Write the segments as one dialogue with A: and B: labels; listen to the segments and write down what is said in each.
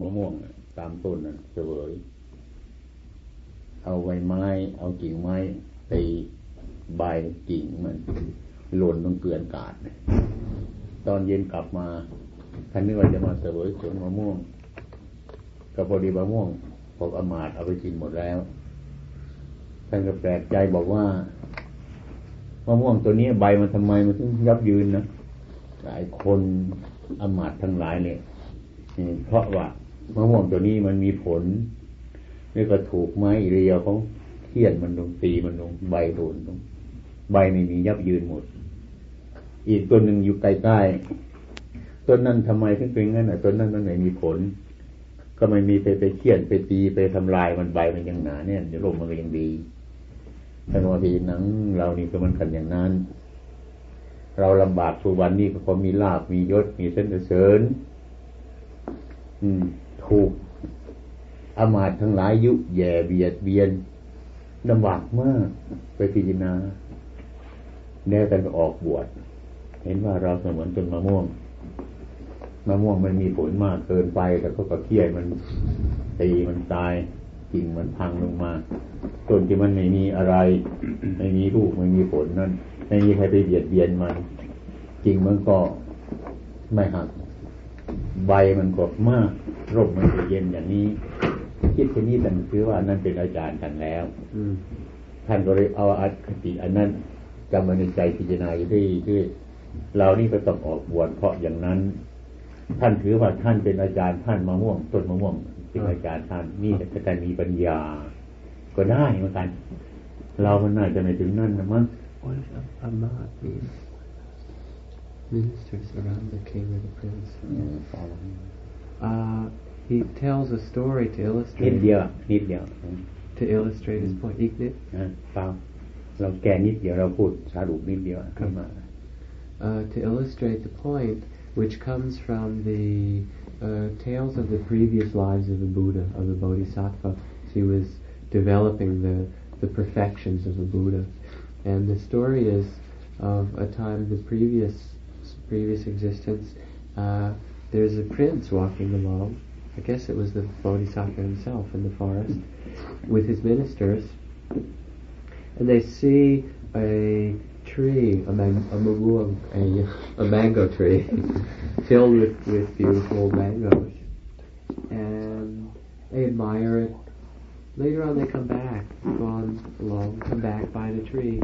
A: มะม่วงตามต้นนั่นเสวยเอาใบไม้ เอากิ่งไม้ตีใบกิ่งมันหล่นลงเกลื่อนกาดตอนเย็นกลับมาท่านนึกว่าจะมาเสวยสวนมะม่วงก็พอดีมะม่วงพวกอมาตเอาไปกินหมดแล้ว ท่านก็แปลกใจบอกว่ามะม่วงตัวนี้ใบมันทำไมมันถึงยับยืนนะหลายคนอมาตทั้งหลายเนี่ยเพราะว่า มะม่วงตัวนี้มันมีผลนี่ก็ถูกไม้เรียวของเทียนมันลงตีมันลงใบโดนลงใบไม่มียับยืนหมด อีกตัวหนึ่งอยู่ใกล้ๆต้นนั้นทำไมถึงเป็นงั้นอะต้นนั้นมันไม่มีผล ก็ไม่มีไปไปเคี่ยนไปตีไปทำลายมันใบมันยังหนาเนี่ยเดี๋ยวลมมันก็ยังดีท่านว่าทีหนังเรานี่ก็มันกันอย่างนั้น เราลำบากทุกวันนี้ก็เพราะมีลาบมียศมีเส้นเสริญ อืม ถูกอามาตทั้งหลายยุแย่เบียดเบียนลำบากมากไปพิจารณาแน่กันออกบวชเห็นว่าเราเสมือนต้นมะม่วงมะม่วงมันมีผลมากเกินไปแต่ก็กระเคียมันตีมันตายกิ่งมันพังลงมาต้นที่มันไม่มีอะไร ไม่มีลูกไม่มีผลนั่นไม่มีใครไปเบียดเบียนมันกิ่งมันก็ไม่หัก ใบมันก็มากร่มมันก็เย็นอย่างนี้ คิดทีนี้ท่านคือว่านั่นเป็นอาจารย์ท่านแล้วท่านก็เลยเอาอัคติอันนั้นจำมาในใจพิจารณาอยู่ที่ที่เรานี่ก็ต้องออกบวชเพราะอย่างนั้น ท่านถือว่าท่านเป็นอาจารย์ท่านมะม่วงต้นมะม่วงเป็นอาจารย์ท่านนี่แต่ท่านมีปัญญา ก็ได้เหมือนกัน เรามันน่าจะไม่ถึงนั่นนะมั้ง
B: Ministers around the king or the prince. Uh, he tells a story to
A: นิด
B: illustrate
A: เดียวนิดเดียว
B: to illustrate his point. Ignit?
A: นะเปล่าเราแก้นิดเดียวเราพูดสรุปนิดเดียวขึ้นมา
B: uh, to illustrate the point, which comes from the uh, tales of the previous lives of the Buddha, of the Bodhisattva. He was developing the, the perfections of the Buddha. And the story is of a time, the previous previous existence, uh, there's a prince walking along. I guess it was the Bodhisattva himself in the forest with his ministers. And they see a tree, a, man, a, mamuang, a, a mango tree, filled with, with beautiful mangoes. And they admire it. Later on they come back, gone along, come back by the tree.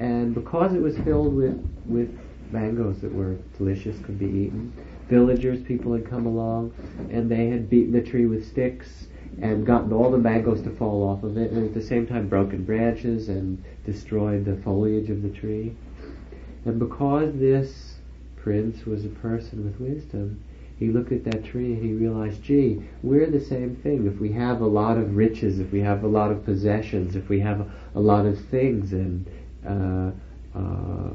B: And because it was filled with, with mangoes that were delicious, could be eaten, villagers, people had come along, and they had beaten the tree with sticks and gotten all the mangoes to fall off of it, and at the same time broken branches and destroyed the foliage of the tree. And because this prince was a person with wisdom, he looked at that tree and he realized, gee, we're the same thing. If we have a lot of riches, if we have a lot of possessions, if we have a, lot of things and uh, uh,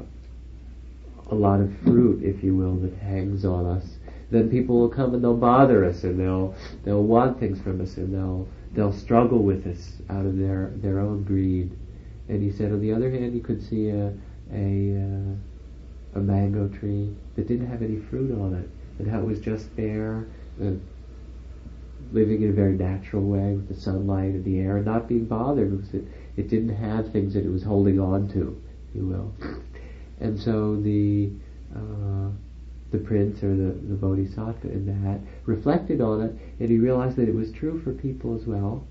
B: a lot of fruit, if you will, that hangs on us, then people will come and they'll bother us and they'll they'll want things from us and they'll they'll struggle with us out of their their own greed. And he said, on the other hand, you could see a a uh, a mango tree that didn't have any fruit on it, and how it was just there, uh, living in a very natural way with the sunlight and the air, and not being bothered because it it didn't have things that it was holding on to, if you will. And so the uh, the prince or the, the bodhisattva in that reflected on it and he realized that it was true for people as well.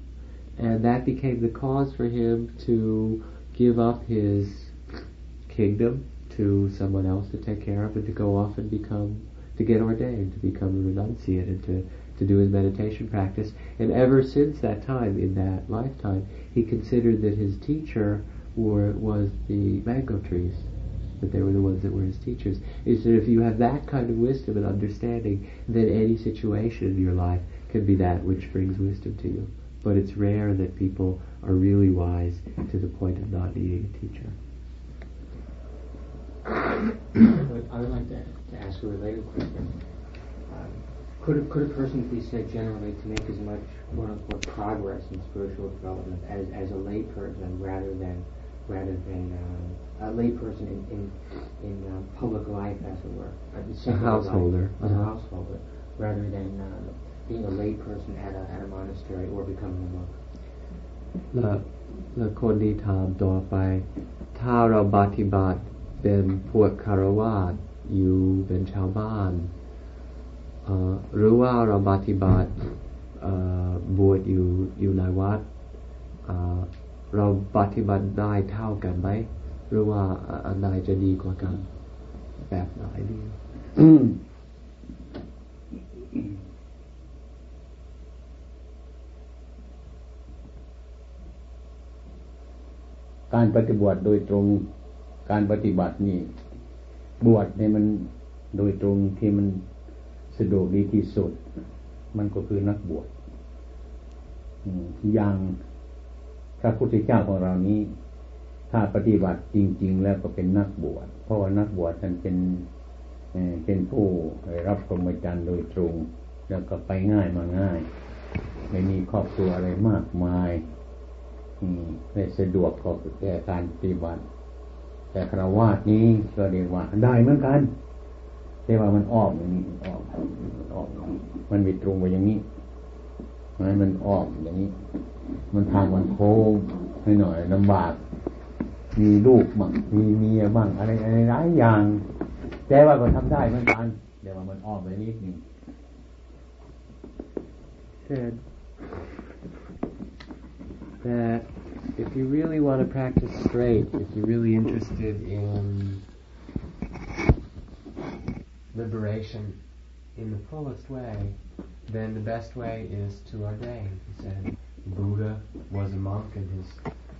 B: And that became the cause for him to give up his kingdom to someone else to take care of and to go off and become, to get ordained, to become a renunciate and to, to do his meditation practice. And ever since that time, in that lifetime, he considered that his teacher were, was the mango trees that they were the ones that were his teachers. Is that if you have that kind of wisdom and understanding, then any situation in your life can be that which brings wisdom to you. But it's rare that people are really wise to the point of not needing a teacher.
C: I would like to, to ask a related question. Um, could, a, could a person be said generally to make as much quote unquote progress in spiritual development as, as a layperson rather than rather than uh, a layperson in in, in uh, public life, as it were,
B: a householder,
C: life, uh-huh. a householder, rather than um, being a layperson at a at a monastery or becoming a monk.
B: The และและคนที่ถามต่อไป ถ้าเราปฏิบัติเป็นพวกฆราวาสอยู่เป็นชาวบ้านหรือว่าเราปฏิบัติบวชอยู่อยู่ในวัดเราปฏิบัติได้เท่ากันไหม หรือว่าอันไหนจะดีกว่ากันแบบไหนดี
A: การปฏิบัติโดยตรงการปฏิบัตินี่ บวชเนี่ยมันโดยตรงที่มันสะดวกดีที่สุด มันก็คือนักบวชอย่างพระพุทธเจ้าของเรานี้ ถ้าปฏิบัติจริง ๆ แล้วก็เป็นนักบวช เพราะว่านักบวชท่านเป็นเป็นผู้รับพรหมจรรย์โดยตรง แล้วก็ไปง่ายมาง่าย ไม่มีครอบครัวอะไรมากมายไม่สะดวกก็แก่การปฏิบัติ แต่คราวาสนี้ก็เรียกว่าได้เหมือนกันแต่ว่ามันออกอย่างนี้ออกออกมันมีตรงไปอย่างนี้มันมันออกอย่างนี้ มันทางมันโค้งให้หน่อยลำบาก มีลูกบ้างมีเมียบ้างอะไรอะไรหลายอย่าง แต่ว่าก็ทำได้เหมือนกันเดี๋ยวมันออกไปนิดนึง
B: said that if you really want to practice straight, if you're really interested in liberation in the fullest way, then the best way is to ordain. He said Buddha was a monk and his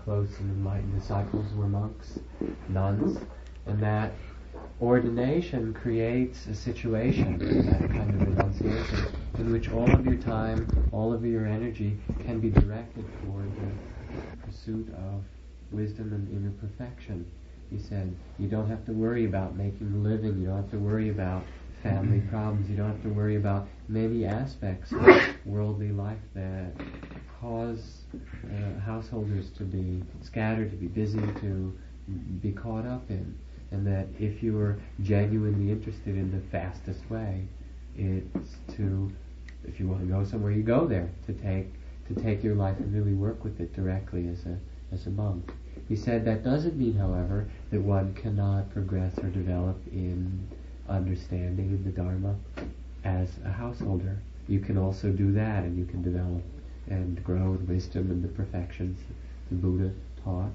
B: close and enlightened disciples were monks, nuns, and that ordination creates a situation, that kind of renunciation, in which all of your time, all of your energy can be directed toward the pursuit of wisdom and inner perfection. He said, you don't have to worry about making a living, you don't have to worry about family problems, you don't have to worry about many aspects of worldly life that cause uh, householders to be scattered, to be busy, to be caught up in and that if you are genuinely interested in the fastest way, it's to, if you want to go somewhere, you go there to take to take your life and really work with it directly as a as a monk. He said that doesn't mean, however, that one cannot progress or develop in understanding of the Dharma as a householder. You can also do that, and you can develop and grow in wisdom and the perfections the Buddha taught.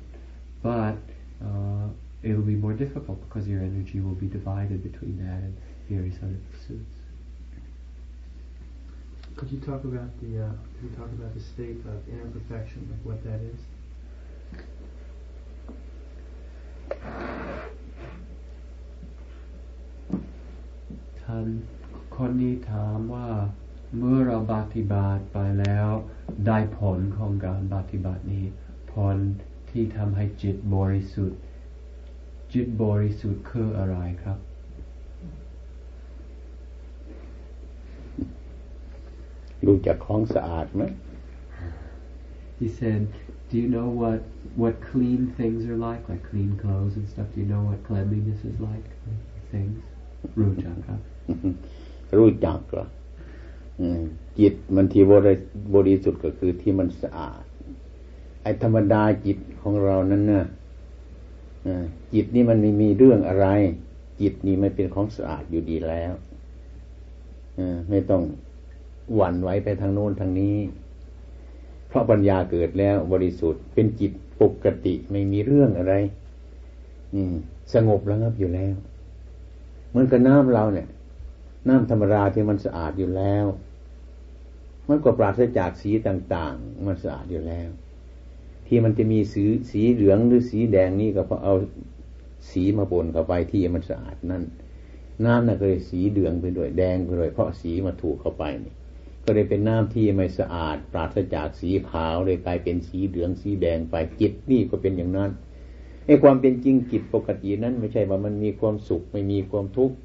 B: But uh, it will be more difficult because your energy will be divided between that and various other pursuits.
D: Could you talk about the uh, could you talk about the state of inner perfection, like what that is?
B: ท่านคนนี้ถามว่า เมื่อเราปฏิบัติไปแล้ว ได้ผลของการปฏิบัตินี้ ผลที่ทำให้จิตบริสุทธิ์ จิตบริสุทธิ์คืออะไรครับ
A: รู้จักของสะอาดไหม
B: He said do you know what what clean things are like like clean clothes and stuff do you know what cleanliness is like things รู้จักครับ
A: รู้จักเหรอ จิตมันที่บริบริสุทธิ์ก็คือที่มันสะอาด ไอ้ธรรมดาจิตของเรานั้นน่ะจิตนี่มันไม่มีเรื่องอะไร จิตนี่ไม่เป็นของสะอาดอยู่ดีแล้วไม่ต้องหวั่นไหวไปทางโน้นทางนี้ เพราะปัญญาเกิดแล้วบริสุทธิ์ เป็นจิตปกติไม่มีเรื่องอะไรสงบแล้วครับอยู่แล้ว เหมือนกับน้ำเราเนี่ย น้ำธรรมดาที่มันสะอาดอยู่แล้ว มันก็ปราศจากสีต่างๆ มันสะอาดอยู่แล้ว ที่มันจะมีสีสีเหลืองหรือสีแดงนี่ก็เพราะเอาสีมาปนเข้าไปที่มันสะอาดนั่นน้ำน่ะก็เลยสีเหลืองไปด้วยแดงไปด้วยเพราะสีมาถูกเข้าไปนี่ ก็เลยเป็นน้ำที่ไม่สะอาด ปราศจากสีขาวเลยกลายเป็นสีเหลืองสีแดงไปจิตนี่ก็เป็นอย่างนั้นไอ้ความเป็นจริงจิตปกตินั้น ไม่ใช่ว่ามันมีความสุขไม่มีความทุกข์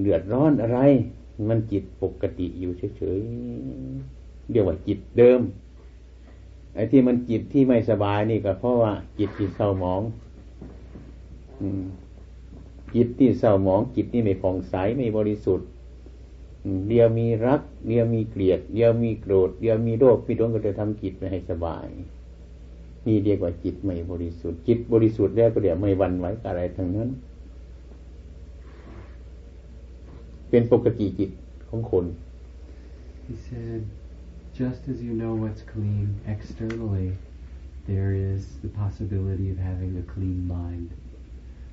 A: เดือดร้อนอะไร มันจิตปกติอยู่เฉยๆเรียกว่าจิตเดิมไอ้ที่มันจิตที่ไม่สบายนี่ก็เพราะว่า จิตที่เศร้าหมองจิตที่เศร้าหมอง จิตนี่ไม่ผ่องใสไม่บริสุทธิ์เดียวมีรัก เดียวมีเกลียด เดียวมีโกรธ เดียวมีโรคมีดวงก็จะทำจิตไปให้สบายนี่เรียกว่าจิตไม่บริสุทธิ์ จิตบริสุทธิ์แล้วก็เดี๋ยวไม่วันไหวกับอะไรทั้งนั้น เป็นปกติจิตของคน
B: He said, just as you know what's clean externally, there is the possibility of having a clean mind.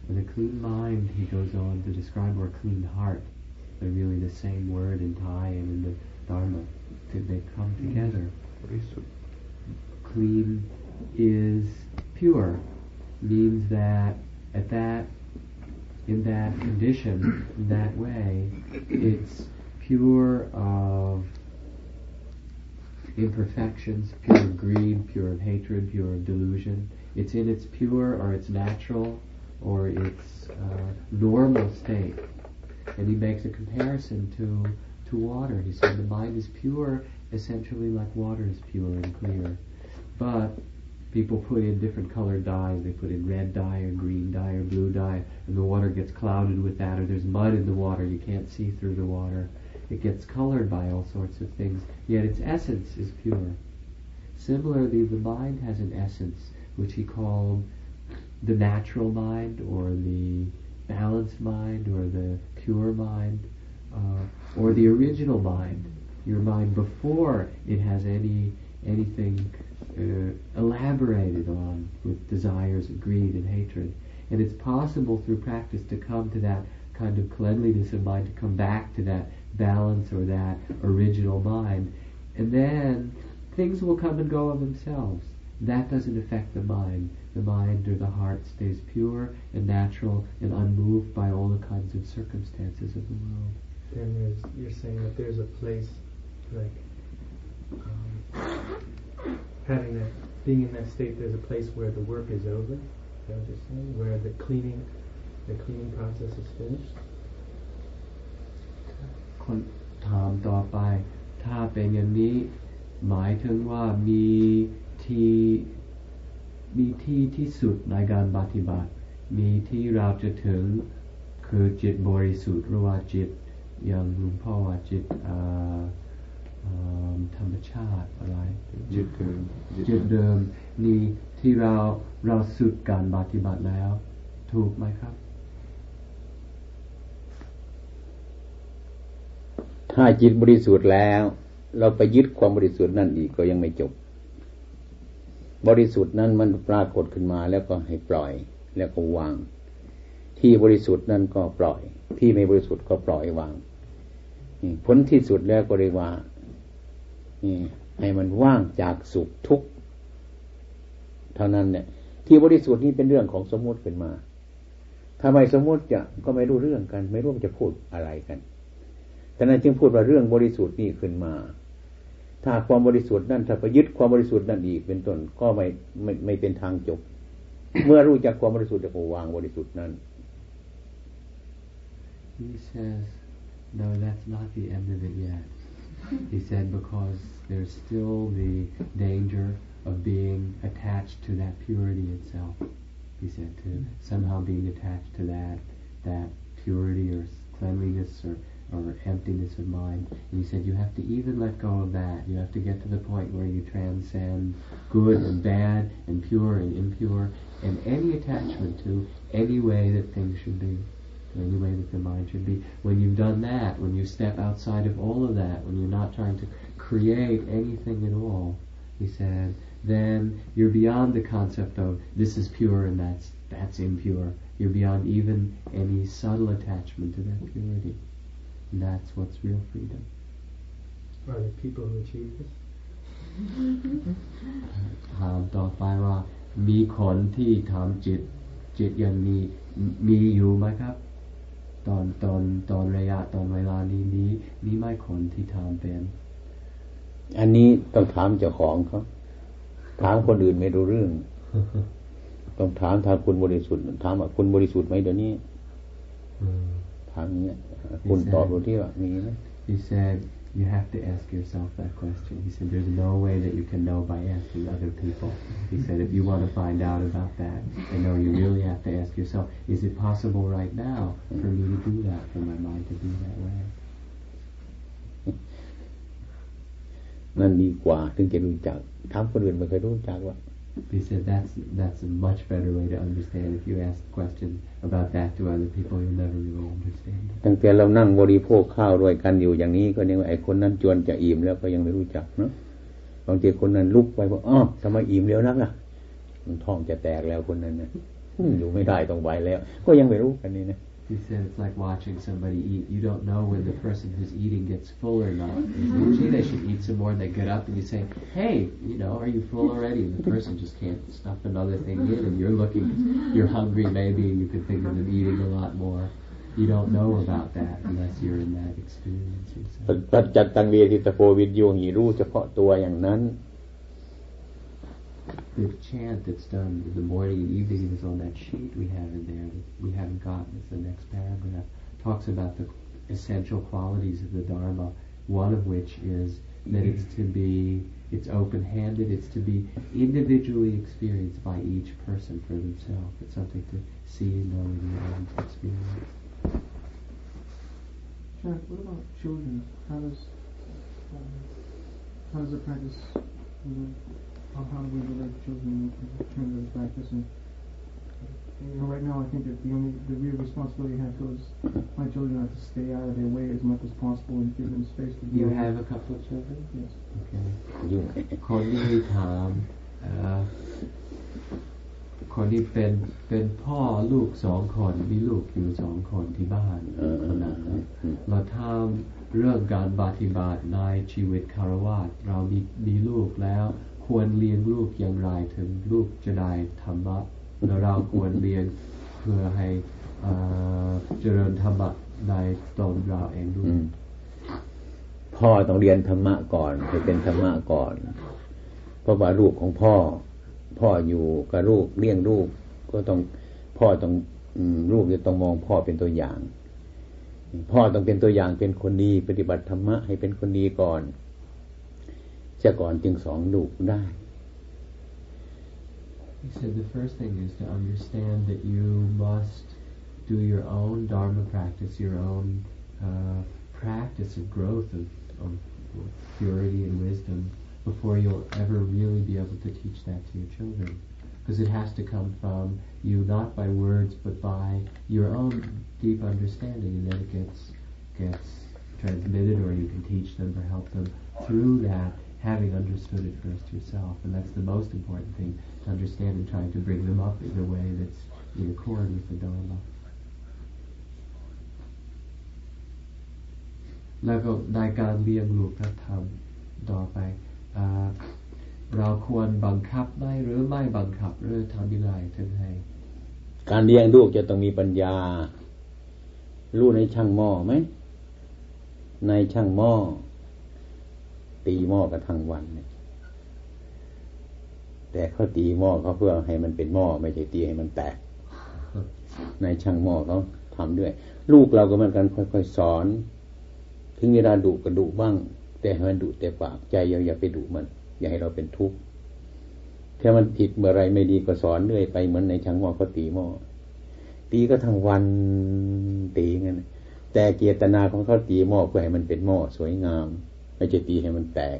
B: With a clean mind, he goes on to describe, or a clean heart. They're really the same word in Thai and in the Dharma. They come together. Clean is pure, means that at that, in that condition, in that way, it's pure of imperfections, pure of greed, pure of hatred, pure of delusion. It's in its pure or its natural or its uh, normal state. And he makes a comparison to, to water. He said the mind is pure, essentially like water is pure and clear. But people put in different colored dyes. They put in red dye or green dye or blue dye, and the water gets clouded with that, or there's mud in the water. You can't see through the water. It gets colored by all sorts of things, yet its essence is pure. Similarly, the mind has an essence, which he called the natural mind, or the balanced mind, or the pure mind, uh, or the original mind. Your mind before it has any anything uh, elaborated on with desires of greed and hatred. And it's possible through practice to come to that kind of cleanliness of mind, to come back to that balance or that original mind. And then things will come and go of themselves. That doesn't affect the mind. The mind or the heart stays pure and natural and unmoved by all the kinds of circumstances of the world.
D: Then you're saying that there's a place, like, um, having that, being in that state, there's a place where the work is over. Is that what you're saying? Where the cleaning, the cleaning process is finished.
B: คนถามต่อไป ถ้าเป็นอย่างนี้ หมายถึงว่ามีที่มีที่ที่สุดในการปฏิบัติ มีที่เราจะถึงคือจิตบริสุทธิ์หรือว่าจิตอย่างหลวงพ่อว่าจิตอ่า ธรรมชาติอะไร
A: จิตเดิม
B: จุดเดิมนี่ที่เราเราสุดการปฏิบัติแล้ว ถูกไหมครับ
A: ถ้าจิตบริสุทธิ์แล้ว เราไปยึดความบริสุทธิ์นั่นอีกก็ยังไม่จบ บริสุทธิ์นั้นมันปรากฏขึ้นมาแล้วก็ให้ปล่อย แล้วก็วาง ที่บริสุทธิ์นั่นก็ปล่อย ที่ไม่บริสุทธิ์ก็ปล่อยวางนี่ผลที่สุดแล้วก็เรียกว่านี่ ให้มันว่างจากสุขทุกข์เท่านั้นเนี่ย ที่บริสุทธิ์นี่เป็นเรื่องของสมมติขึ้นมาถ้าไม่สมมติจะก็ไม่รู้เรื่องกัน ไม่รู้จะพูดอะไรกันฉะนั้นจึงพูดว่าเรื่องบริสุทธิ์นี่ขึ้นมา ถ้าความบริสุทธิ์นั่นถ้าไปยึดความบริสุทธิ์นั่นอีกเป็นต้นก็ไม่ไม่ไม่เป็นทางจบ เมื่อรู้จักความบริสุทธิ์จะวางบริสุทธิ์นั้น
B: He says, no, that's not the end of it yet. He said because there's still the danger of being attached to that purity itself. He said to somehow being attached to that that purity or cleanliness or or emptiness of mind. And he said you have to even let go of that. You have to get to the point where you transcend good and bad and pure and impure and any attachment to any way that things should be. Any way that the mind should be. When you've done that, when you step outside of all of that, when you're not trying to create anything at all, he said, then you're beyond the concept of this is pure and that's that's impure. You're beyond even any subtle attachment to that purity. And that's what's real freedom.
D: Are there people who achieve this?
B: ถามต่อไปว่า มีคนที่ทำจิต จิตยังมีมีอยู่ไหมครับ ตอนตอนตอนระยะตอนเวลานี้มีมีไหมคนที่ทำเป็น
A: อันนี้ต้องถามเจ้าของเขาถามคนอื่นไม่รู้เรื่อง ต้องถามทางคุณบริสุทธิ์ถามว่าคุณบริสุทธิ์ไหมเดี๋ยวนี้ถามอย่างเงี้ยคุณตอบดูที่ว่ามีไหม
B: He said You have to ask yourself that question. He said, There's no way that you can know by asking other people. He said, If you want to find out about that, I know you really have to ask yourself, Is it possible right now for me to do that, for my mind to be that way?
A: นั่นดีกว่าถึงจะรู้จักถามคนอื่นไม่เคยรู้จักว่า
B: He said that's that's a much better way to understand. If you ask a question about that to other people, you'll never really understand. it.
A: ตั้งแต่เรานั่งบริโภคข้าวด้วยกันอยู่อย่างนี้ก็ยังว่าไอ้คนนั้นจวนจะอิ่มแล้วก็ยังไม่รู้จักเนาะบางทีคนนั้นลุกไปบอกอ๋อทำไมอิ่มเร็วนักล่ะมันท้องจะแตกแล้วคนนั้นนะอืมอยู่ไม่ได้ต้องไปแล้ว ก็ยังไม่รู้กันนี่นะ
B: He said it's like watching somebody eat. You don't know when the person who's eating gets full or not. Usually they should eat some more and they get up and you say, hey, you know, are you full already? And the person just can't stuff another thing in and you're looking, you're hungry maybe and you could think of them eating a lot more. You don't know about that unless you're in that experience. he said.
A: ปัจจัตตังเวทิตโพวิญโยหีรู้เฉพาะตัวอย่างนั้น
B: the chant that's done in the morning and evening is on that sheet we have in there that we haven't gotten. It's the next paragraph. Talks about the essential qualities of the Dharma, one of which is that it's to be, it's open-handed, it's to be individually experienced by each person for themselves. It's something to see, know, and experience.
E: Jack, what about children? How does um, how does the practice? How, how do we relate to children in terms of practice? And you know, right now, I think that the only the real responsibility I have towards my children are to stay out of their way as much as possible and give them space to
B: You
E: grow.
B: have a couple of children?
E: Yes.
B: Okay.
A: ยุ่ง
B: คนที่ถามเอ่อคนที่เป็นเป็นพ่อลูกสองคนมีลูกอยู่สองคนที่บ้าน
A: เออ
B: คนนั้นนะเราทำเรื่องการปฏิบัติในชีวิตคารวะเรามีมีลูกแล้ว ควรเลี้ยงลูกอย่างไรถึงลูกจะได้ธรรมะแล้วเราควรเลี้ยงเพื่อให้เจริญธรรมะในตนเราเองด้วย
A: พ่อต้องเรียนธรรมะก่อนให้เป็นธรรมะก่อน เพราะว่าลูกของพ่อ พ่ออยู่กับลูกเลี้ยงลูกก็ต้องพ่อต้องลูกจะต้องมองพ่อเป็นตัวอย่าง พ่อต้องเป็นตัวอย่างเป็นคนดี ปฏิบัติธรรมะให้เป็นคนดีก่อน จะก่อนจึงสอนลูกได้
B: He said the first thing is to understand that you must do your own Dharma practice, your own uh, practice of growth of, of purity and wisdom before you'll ever really be able to teach that to your children. Because it has to come from you not by words but by your own deep understanding and then it gets gets transmitted or you can teach them or help them through that having understood it first yourself. And that's the most important thing to understand and trying to bring them up in a way that's in accord with the Dharma. แล้วก็ในการเลี้ยงลูกพระธรรมต่อไปเราควรบังคับไหมหรือไม่บังคับหรือทำยังไงถึงให้
A: การเลี้ยงลูกจะต้องมีปัญญา รู้ในช่างหม้อไหมในช่างหม้อ ตีหม้อกันทั้งวันเนี่ยแต่เขาตีหม้อเขาเพื่อให้มันเป็นหม้อไม่ใช่ตีให้มันแตกในช่างหม้อเขาทำด้วย ลูกเราก็เหมือนกันค่อยๆสอน ถึงเวลาดุก็ดุบ้าง แต่ให้มันดุแต่ปากใจเราอย่าไปดุมัน อย่าให้เราเป็นทุกข์ถ้ามันผิดเมื่อไรไม่ดีก็สอนเรื่อยไปเหมือนในช่างหม้อเขาตีหม้อตีก็ทั้งวันตีงั้นแต่เจตนาของเขาตีหม้อเพื่อให้มันเป็นหม้อสวยงาม ไม่ใช่ตีให้มันแตก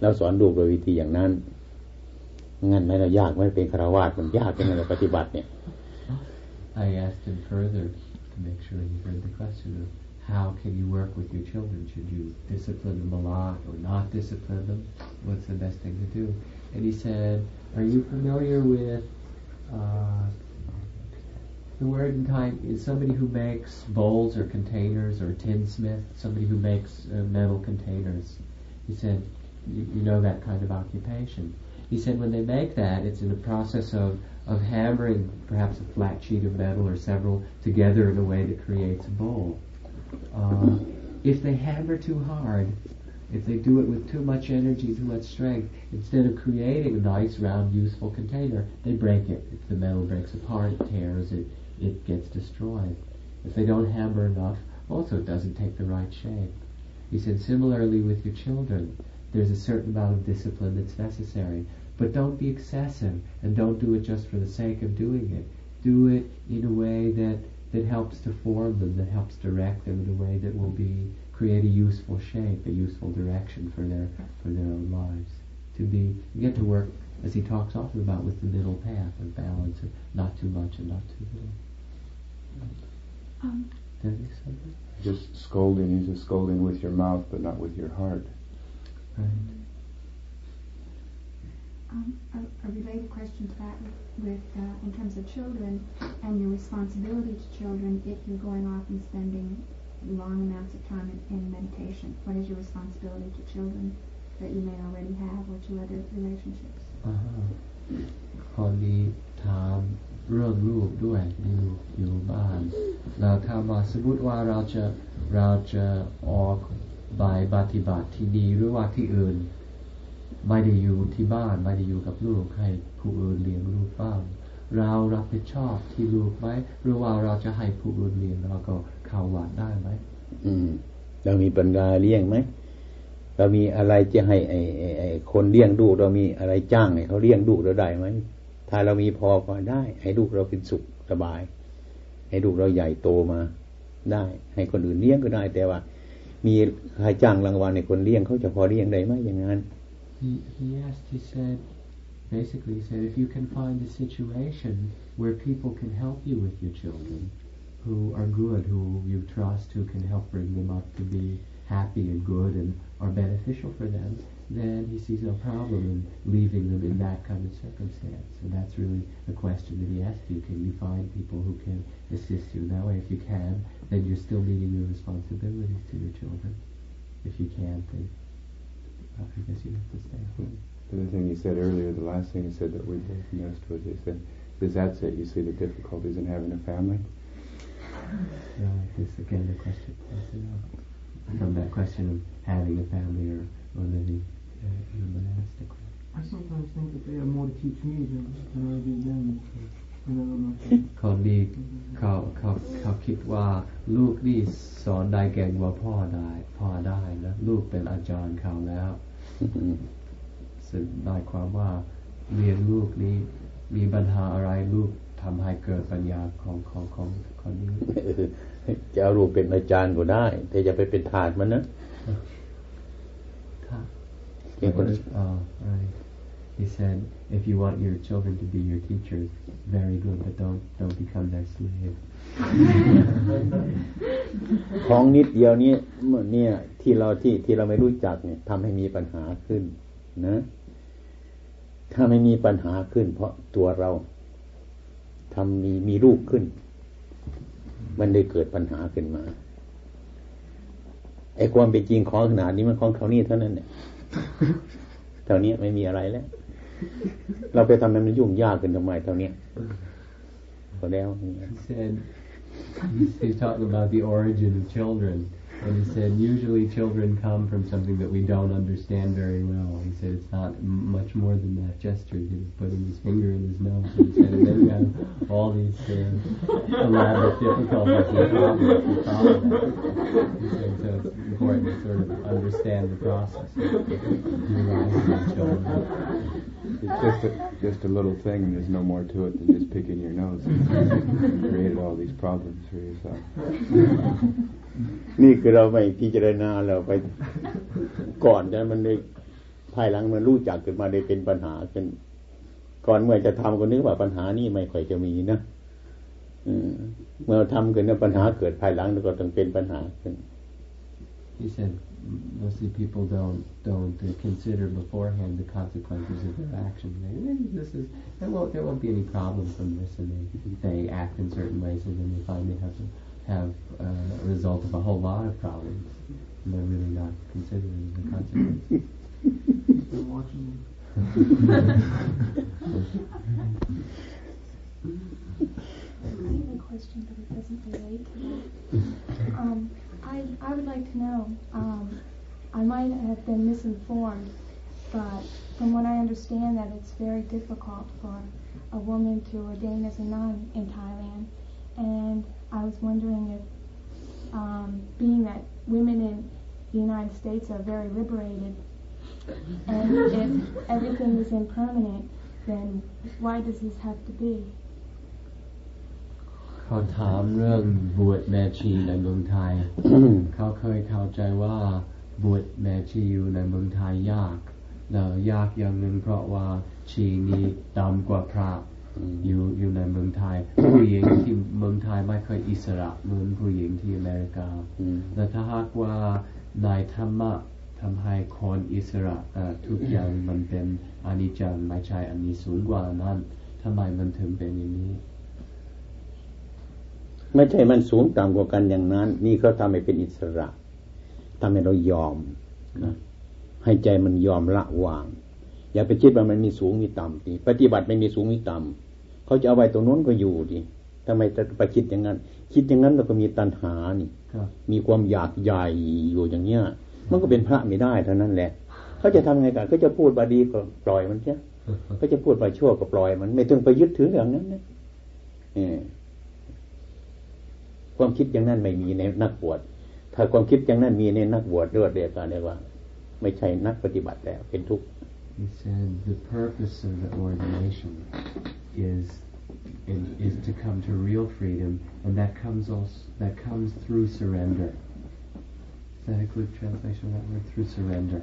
A: เราสอนลูกโดยวิธีอย่างนั้นงั้นไหมเรายากไหมเป็นคารวาสมันยากเป็นอะไรปฏิบัติเนี่ย
B: I asked him further to make sure he heard the question of how can you work with your children? Should you discipline them a lot or not discipline them? What's the best thing to do? And he said, Are you familiar with uh, the word in Thai is somebody who makes bowls or containers or tinsmith, somebody who makes uh, metal containers. He said, you, you know that kind of occupation. He said when they make that, it's in a process of, of hammering perhaps a flat sheet of metal or several together in a way that creates a bowl. Uh, if they hammer too hard, if they do it with too much energy, too much strength, instead of creating a nice, round, useful container, they break it. If the metal breaks apart, it tears, it, it gets destroyed. If they don't hammer enough, also it doesn't take the right shape. He said, similarly with your children, there's a certain amount of discipline that's necessary. But don't be excessive, and don't do it just for the sake of doing it. Do it in a way that, that helps to form them, that helps direct them in a way that will be create a useful shape, a useful direction for their for their own lives. To be get to work as he talks often about with the middle path of balance, of not too much and not too little.
F: Um,
B: Did he say that?
G: Just scolding is a scolding with your mouth, but not with your heart.
B: Right.
F: um, a, a related question to that with, with uh, in terms of children and your responsibility to children if you're going off and spending long amounts of time in, in meditation. What is your responsibility to children that you may already have or to other relationships?
B: อ่าพอดีถาม เรื่องลูกด้วยอยู่อยู่บ้านแล้วถ้าว่าสมมติว่าเราจะเราจะออกไปปฏิบัติที่ดีหรือว่าที่อื่น ไม่ได้อยู่ที่บ้านไม่ได้อยู่กับลูกให้ผู้อื่นเลี้ยงลูกบ้างเรารับผิดชอบที่ลูกไหมหรือว่าเราจะให้ผู้อื่นเลี้ยงแล้วก็เข้าวัดได้ไหม
A: อืมเรามีปัญญาเลี้ยงไหมเรามีอะไรจะให้ไอ้ไอ้ไอ้คนเลี้ยงดูเรามีอะไรจ้างให้เขาเลี้ยงดูเราได้ไหม ถ้าเรามีพอก็ได้ ให้ลูกเราเป็นสุขสบาย ให้ลูกเราใหญ่โตมาได้ ให้คนอื่นเลี้ยงก็ได้ แต่ว่า มีใครจ้างรางวัลในคนเลี้ยงเขาจะพอเลี้ยงได้ไหมอย่างนั้น
B: He, he asked, he said, basically, he said, if you can find a situation where people can help you with your children, who are good, who you trust, who can help bring them up to be happy and good and are beneficial for them, then he sees no problem in leaving them in that kind of circumstance. And that's really the question that he asked you. Can you find people who can assist you that way? If you can, then you're still meeting your responsibilities to your children. If you can't, then uh, I guess you have to stay home.
G: The other thing he said earlier, the last thing he said that we both missed was he said, "Is that's it? You see the difficulties in having a family."
B: Yeah, this again the question you from that question of having a family or, or living uh, in a monastic way.
E: I sometimes think that they have more to teach me than, than I do them. And I don't know.
B: เขาดีเขาเขาเขาคิดว่าลูกนี่สอนได้เก่งกว่าพ่อได้ พ่อได้นะลูกเป็นอาจารย์เขาแล้วซึ่งหมายความว่าเรียนลูกนี้มีปัญหาอะไรลูกทำให้เกิดปัญญาของของของคนนี้
A: จะเอาลูกเป็นอาจารย์ก็ได้ แต่อย่าไปเป็นทาสมันนะ
B: ค่ะ
A: เป็นคน
B: Oh, right. He said, if you want your children to be your teachers, very good, but don't don't become their slave.
A: ของนิดเดียวนี้เนี่ยที่เราที่ที่เราไม่รู้จักเนี่ยทำให้มีปัญหาขึ้น นะ ถ้าไม่มีปัญหาขึ้น เพราะตัวเราทำมีมีลูกขึ้น มันได้เกิดปัญหาขึ้นมาไอ้ความเป็นจริงของขนาดนี้มันของเขานี่เท่านั้นเนี่ย เท่านี้ไม่มีอะไรแล้ว เราไปทำให้มันยุ่งยากขึ้นทำไมเท่านี้พอแล้ว
B: He said, he's talking about the origin of children. And he said, usually children come from something that we don't understand very well. He said, it's not m- much more than that gesture. He was putting his finger in his nose. And he said, and then you have all these uh, elaborate difficulties and problems of that. He said, so it's important to sort of understand the process.
G: It's just a, just a little thing, and there's no more to it than just picking your nose. You created all these problems for yourself.
A: นี่คือเราไม่พิจารณาเราไปก่อนนั้นมันได้ภายหลังมันรู้จักขึ้นมาได้เป็นปัญหาขึ้นก่อนเมื่อจะทำก็นึกว่าปัญหานี่ไม่ค่อยจะมีนะอืมเมื่อทำขึ้นแล้วปัญหาเกิดภายหลังแล้วก็ต้องเป็นปัญหาขึ้น
B: He said mostly people don't don't consider beforehand the consequences of their action. They, this is there won't there won't be any problem from this, and they they act in certain ways, and then they find they have to have uh, a result of a whole lot of problems, and they're really not considering the consequences.
E: Been watching.
F: I have a question, but it doesn't relate to. Um, I, I would like to know, um, I might have been misinformed, but from what I understand that it's very difficult for a woman to ordain as a nun in Thailand And I was wondering if, um, being that women in the United States are very liberated, and if everything is impermanent, then why does this have to be?
B: ขอถามเรื่องบวชแม่ชีในเมืองไทย เขาเคยเข้าใจว่าบวชแม่ชีอยู่ในเมืองไทยยากแล้วยากอย่างหนึ่งเพราะว่าชีนี้ต่ำกว่าพระ อยู่อยู่ในเมืองไทย ผู้หญิงที่เมืองไทยไม่ค่อยอิสระเหมือนผู้หญิงที่อเมริกา
A: อืม
B: แต่ถ้าหากว่าในธรรมะทำให้คนอิสระเอ่อทุกอย่างมันเป็นอนิจจังไม่ใช่อันนี้สูงกว่านั้นทำไมมันถึงเป็นอย่างนี้
A: ไม่ใช่มันสูงต่ำกว่ากันอย่างนั้น นี่เขาทำให้เป็นอิสระทำให้เรายอมนะให้ใจมันยอมละวาง อย่าไปคิดว่ามันมีสูงมีต่ำดิปฏิบัติไม่มีสูงมีต่ำเขาจะเอาไว้ตรงนู้นก็อยู่ดิทำไมจะไปคิดอย่างนั้น คิดอย่างนั้นเราก็มีตัณหานี่
B: ครับ
A: มีความอยากใหญ่อยู่อย่างเงี้ย มันก็เป็นพระไม่ได้เท่านั้นแหละเขาจะทำไงกันเขาจะพูดบาดีก็ปล่อยมันเสียเขาจะพูดบาชั่วก็ปล่อยมัน ไม่ต้องไปยึดถืออย่างนั้นนะเออความคิดอย่างนั้นไม่มีในนักบวชถ้าความคิดอย่างนั้นมีในนักบวชเลือดเดียวกันเรียกว่า ไม่ใช่นักปฏิบัติแล้วเป็นทุกข์
B: He said the purpose of the ordination is is, is to come to real freedom, and that comes also that comes through surrender. Is that a good translation of that word? Through surrender,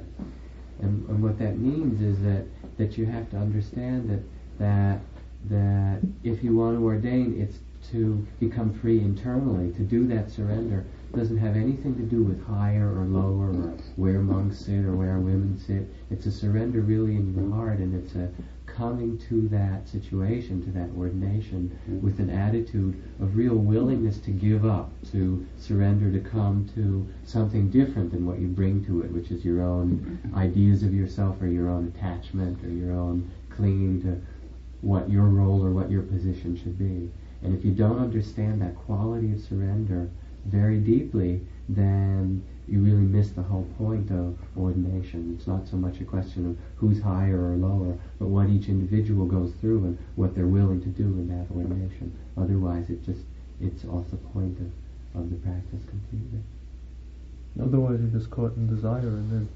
B: and, and what that means is that that you have to understand that that that if you want to ordain, it's to become free internally. To do that surrender doesn't have anything to do with higher or lower or where monks sit or where women sit. It's a surrender really in your heart, and it's a coming to that situation, to that ordination, with an attitude of real willingness to give up, to surrender, to come to something different than what you bring to it, which is your own ideas of yourself or your own attachment or your own clinging to what your role or what your position should be. And if you don't understand that quality of surrender very deeply, then you really miss the whole point of ordination. It's not so much a question of who's higher or lower, but what each individual goes through and what they're willing to do in that ordination. Otherwise, it just it's off the point of, of the practice completely.
E: Otherwise, you're just caught in desire, and then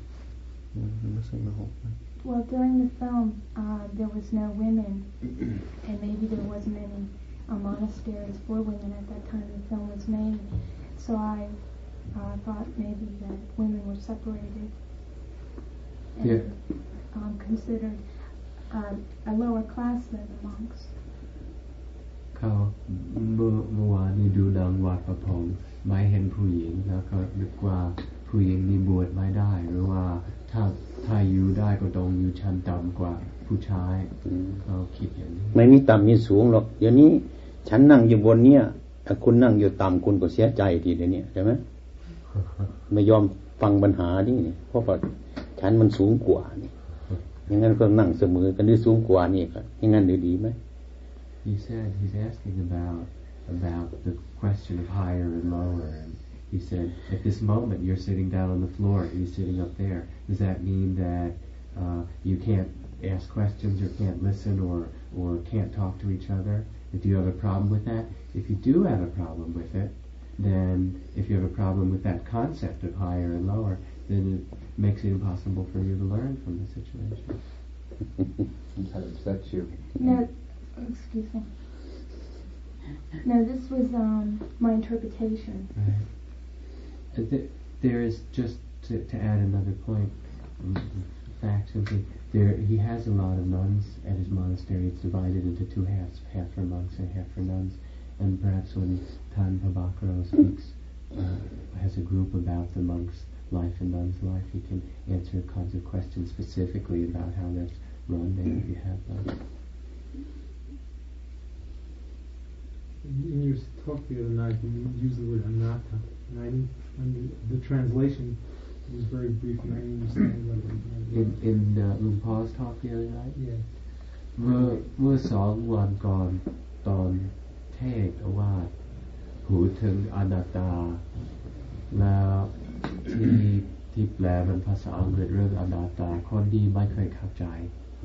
E: you know, you're missing the whole thing.
F: Well, during the film, uh, there was no women, and maybe there wasn't any uh, monasteries for women at that time the film was made. So I uh, thought maybe that women were separated and
B: Yeah.
F: um, considered uh, a lower class than the monks.
B: เขาเมื่อเมื่อวานนี้ดูหนังวัดประพงษ์ไม่เห็นผู้หญิงแล้วก็นึกว่าผู้หญิงนี่บวชไม่ได้ หรือว่าถ้าถ้าอยู่ได้ก็ต้องอยู่ชั้นต่ำกว่าผู้ชายเขาคิดอย่างนี้
A: ไม่มีต่ำมีสูงหรอกเดี๋ยวนี้ ฉันนั่งอยู่บนเนี้ยถ้าคุณนั่งอยู่ต่ำคุณก็เสียใจทีเดียวนี้ใช่ไหมไม่ยอมฟังปัญหานี่เพราะว่าฉันมันสูงกว่านี่อย่างนั้นก็นั่งเสมอกันหรือสูงกว่านี่ครับอย่างนั้นดีดีไหม
B: He said he's asking about about the question of higher and lower, and he said at this moment you're sitting down on the floor, he's sitting up there. Does that mean that uh, you can't ask questions or can't listen or or can't talk to each other? Do you have a problem with that? If you do have a problem with it, then if you have a problem with that concept of higher and lower, then it makes it impossible for you to learn from the situation.
G: That upsets you.
F: No, excuse me. No, this was um, my interpretation.
B: Right. Uh, th- there is just to, to add another point, um, fact simply, there he has a lot of nuns at his monastery. It's divided into two halves, half for monks and half for nuns. And perhaps when Tan Pabhakaro speaks, uh, has a group about the monks' life and nuns' life, he can answer kinds of questions specifically about how that's run there if you have them.
D: In your talk the other night, you used the word anatta, and I the translation was very brief, and I didn't understand what it
B: In,
D: meant.
B: in uh, Luke Paul's talk the other night,
D: Yeah.
B: เมื่อเมื่อสองวันก่อนตอนเทศน์ว่าพูดถึงอนัตตา แล้วที่ที่แปลเป็นภาษาอังกฤษเรื่องอนัตตา คนดีไม่เคยเข้าใจ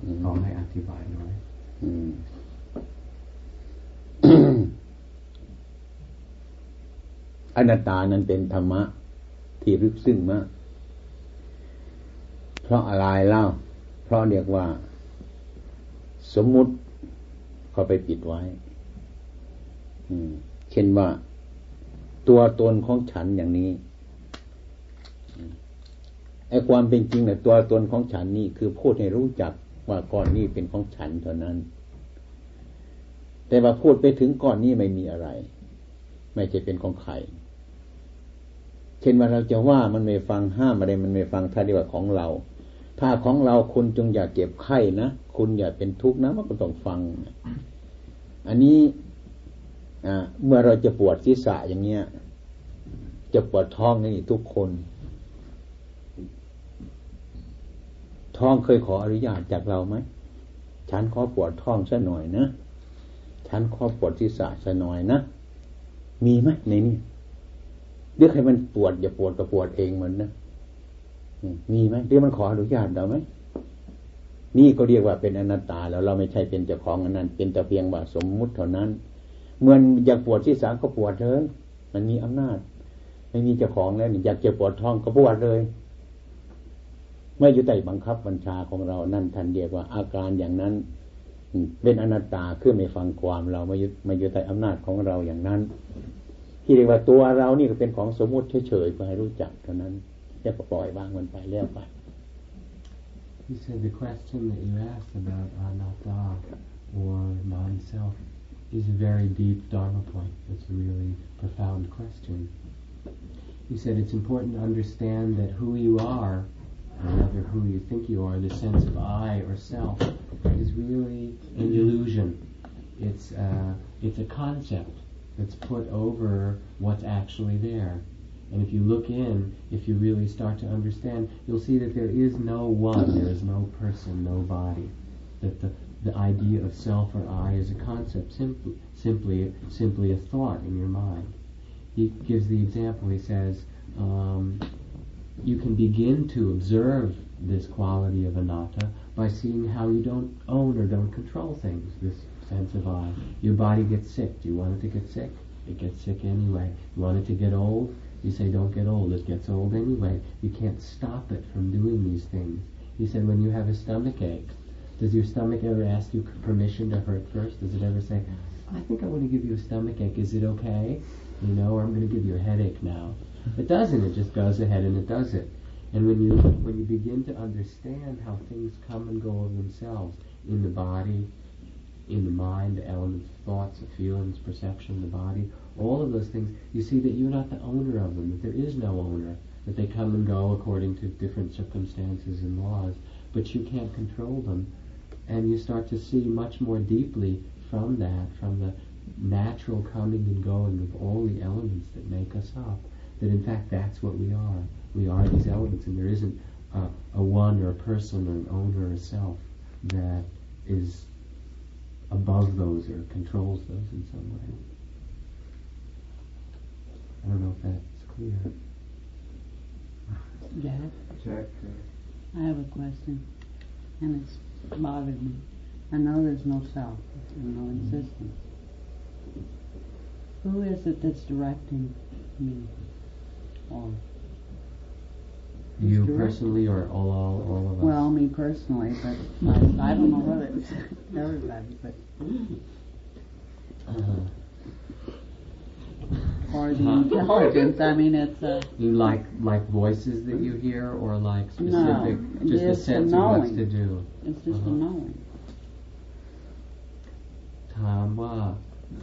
A: อืม
B: ขอให้อธิบายหน่อย
A: อืมอนัตตานั้นเป็นธรรมะที่ลึกซึ้งมาก เพราะอะไรเล่า เพราะเรียกว่า สมมุติเขาไปปิดไว้ อืมเชช่นว่า ตัวตนของฉันอย่างนี้ไอ้ความเป็นจริงเนี่ยตัวตนของฉันนี่คือพูดให้รู้จักว่าก้อนนี้เป็นของฉันเท่านั้น แต่ว่าพูดไปถึงก้อนนี้ไม่มีอะไร ไม่ใช่เป็นของใครเช่นว่าเราจะว่ามันไม่ฟังห้ามอะไรมันไม่ฟังถ้าเรียกว่าของเรา ถ้าของเราคุณจงอย่าเก็บไข้นะ คุณอย่าเป็นทุกข์นะมันก็ต้องฟัง อันนี้เมื่อเราจะปวดศีรษะอย่างเงี้ย จะปวดท้องนี่ทุกคน ท้องเคยขออนุญาตจากเราไหมฉันขอปวดท้องซะหน่อยนะฉันขอปวดศีรษะซะหน่อยนะมีไหมในนี้เรื่องให้มันปวดอย่าปวดก็ปวดเองเหมันนะ มีไหมเรื่อมันขออนุญาตเราไหมนี่ก็เรียกว่าเป็นอนัตตาแล้วเราไม่ใช่เป็นเจ้าของอันนั้น เป็นแต่เพียงว่าสมมุติเท่านั้นเหมื่ออยากปวดศีรษะก็ปวดเลยมันมีอำนาจ ไม่มีเจ้าของแล้วอยากเจะปวดท้องก็ปวดเลยไม่อยู่ใต้บังคับบัญชาของเรานั่นท่านเรียกว่าอาการอย่างนั้นเป็นอนัตตาคือไม่ฟังความเราไม่ยึดไม่อยู่ใต้อำนาจของเราอย่างนั้น ที่เรียกว่าตัวเรานี่ก็เป็นของสมมุติเฉยๆเพื่อให้รู้จักเท่านั้น จะปล่อยวางมันไปแล้วไป
B: He said the question that you asked about anatta or non-self is a very deep dharma point. It's a really profound question. He said it's important to understand that who you are or rather who you think you are, the sense of I or self, is really an illusion. It's, uh, it's a concept that's put over what's actually there. And if you look in, if you really start to understand, you'll see that there is no one, there is no person, no body. That the, the idea of self or I is a concept, simply, simply, simply a thought in your mind. He gives the example, he says, um, you can begin to observe this quality of anatta by seeing how you don't own or don't control things, this sense of I. Your body gets sick. Do you want it to get sick? It gets sick anyway. You want it to get old? You say, don't get old. It gets old anyway. You can't stop it from doing these things. He said, when you have a stomach ache, does your stomach ever ask you permission to hurt first? Does it ever say, I think I want to give you a stomach ache. Is it okay? You know, or I'm going to give you a headache now. It doesn't. It just goes ahead and it does it. And when you when you begin to understand how things come and go of themselves in the body, in the mind, the elements, thoughts, feelings, perception, the body, all of those things, you see that you're not the owner of them, that there is no owner, that they come and go according to different circumstances and laws, but you can't control them. And you start to see much more deeply from that, from the natural coming and going of all the elements that make us up, that in fact that's what we are. We are these elements, and there isn't a, a one or a person or an owner or a self that is above those or controls those in some way. I don't know if that's clear.
H: Jack?
G: Jack.
H: I have a question, and it's bothered me. I know there's no self and no existence. Who is it that's directing me?
B: You
H: Mr.
B: personally or all, all, all of us?
H: well, me personally, but I, I don't know whether it's everybody, but
B: Uh-huh.
H: Or the intelligence. I mean, it's a
B: You like like voices that you hear, or like
H: No,
B: specific, just a
H: just a
B: sense of what's
H: knowing.
B: to do.
H: it's just a
B: Uh-huh.
H: knowing.
B: ถามว่า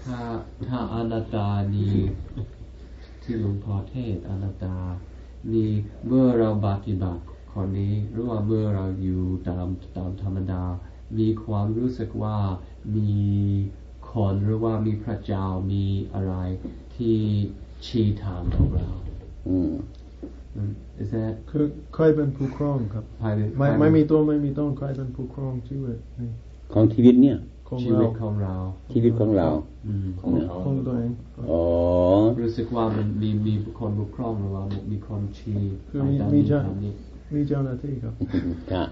B: ถ้าถ้าอนัตตานี้ที่หลวงพ่อเทศอนัตตานี้เมื่อเราปฏิบัติคนนี้หรือว่าเมื่อเราอยู่ตามตามธรรมดา มีความรู้สึกว่ามีคนหรือว่ามีพระเจ้ามีอะไร ที่ชี้ทางของเรา
A: อืม
B: Is that
E: คือใครเป็นผู้ครองครับ
B: ภายใน
E: ไม่
B: ภายใน
E: ไม่มีตัวไม่มีตนใครเป็นผู้ครองชีวิตนี่
A: ของชีวิตเนี่ย
E: ของ
B: ชี
E: เรา
B: วิตของเรา
A: ชีวิตของเรา
B: อืม
G: ของเขา
E: ของตัวเอง
A: อ๋อ
B: รู้สึกว่ามันมีมีคนปกครองหรือว่ามีคนชี้
E: คือ
B: ไป
E: มี
B: ตาม
E: มี
B: นี้
E: เจ้า
B: ตามนี้
E: มีเจ้าหน้าที่ครับ
A: ค่ะ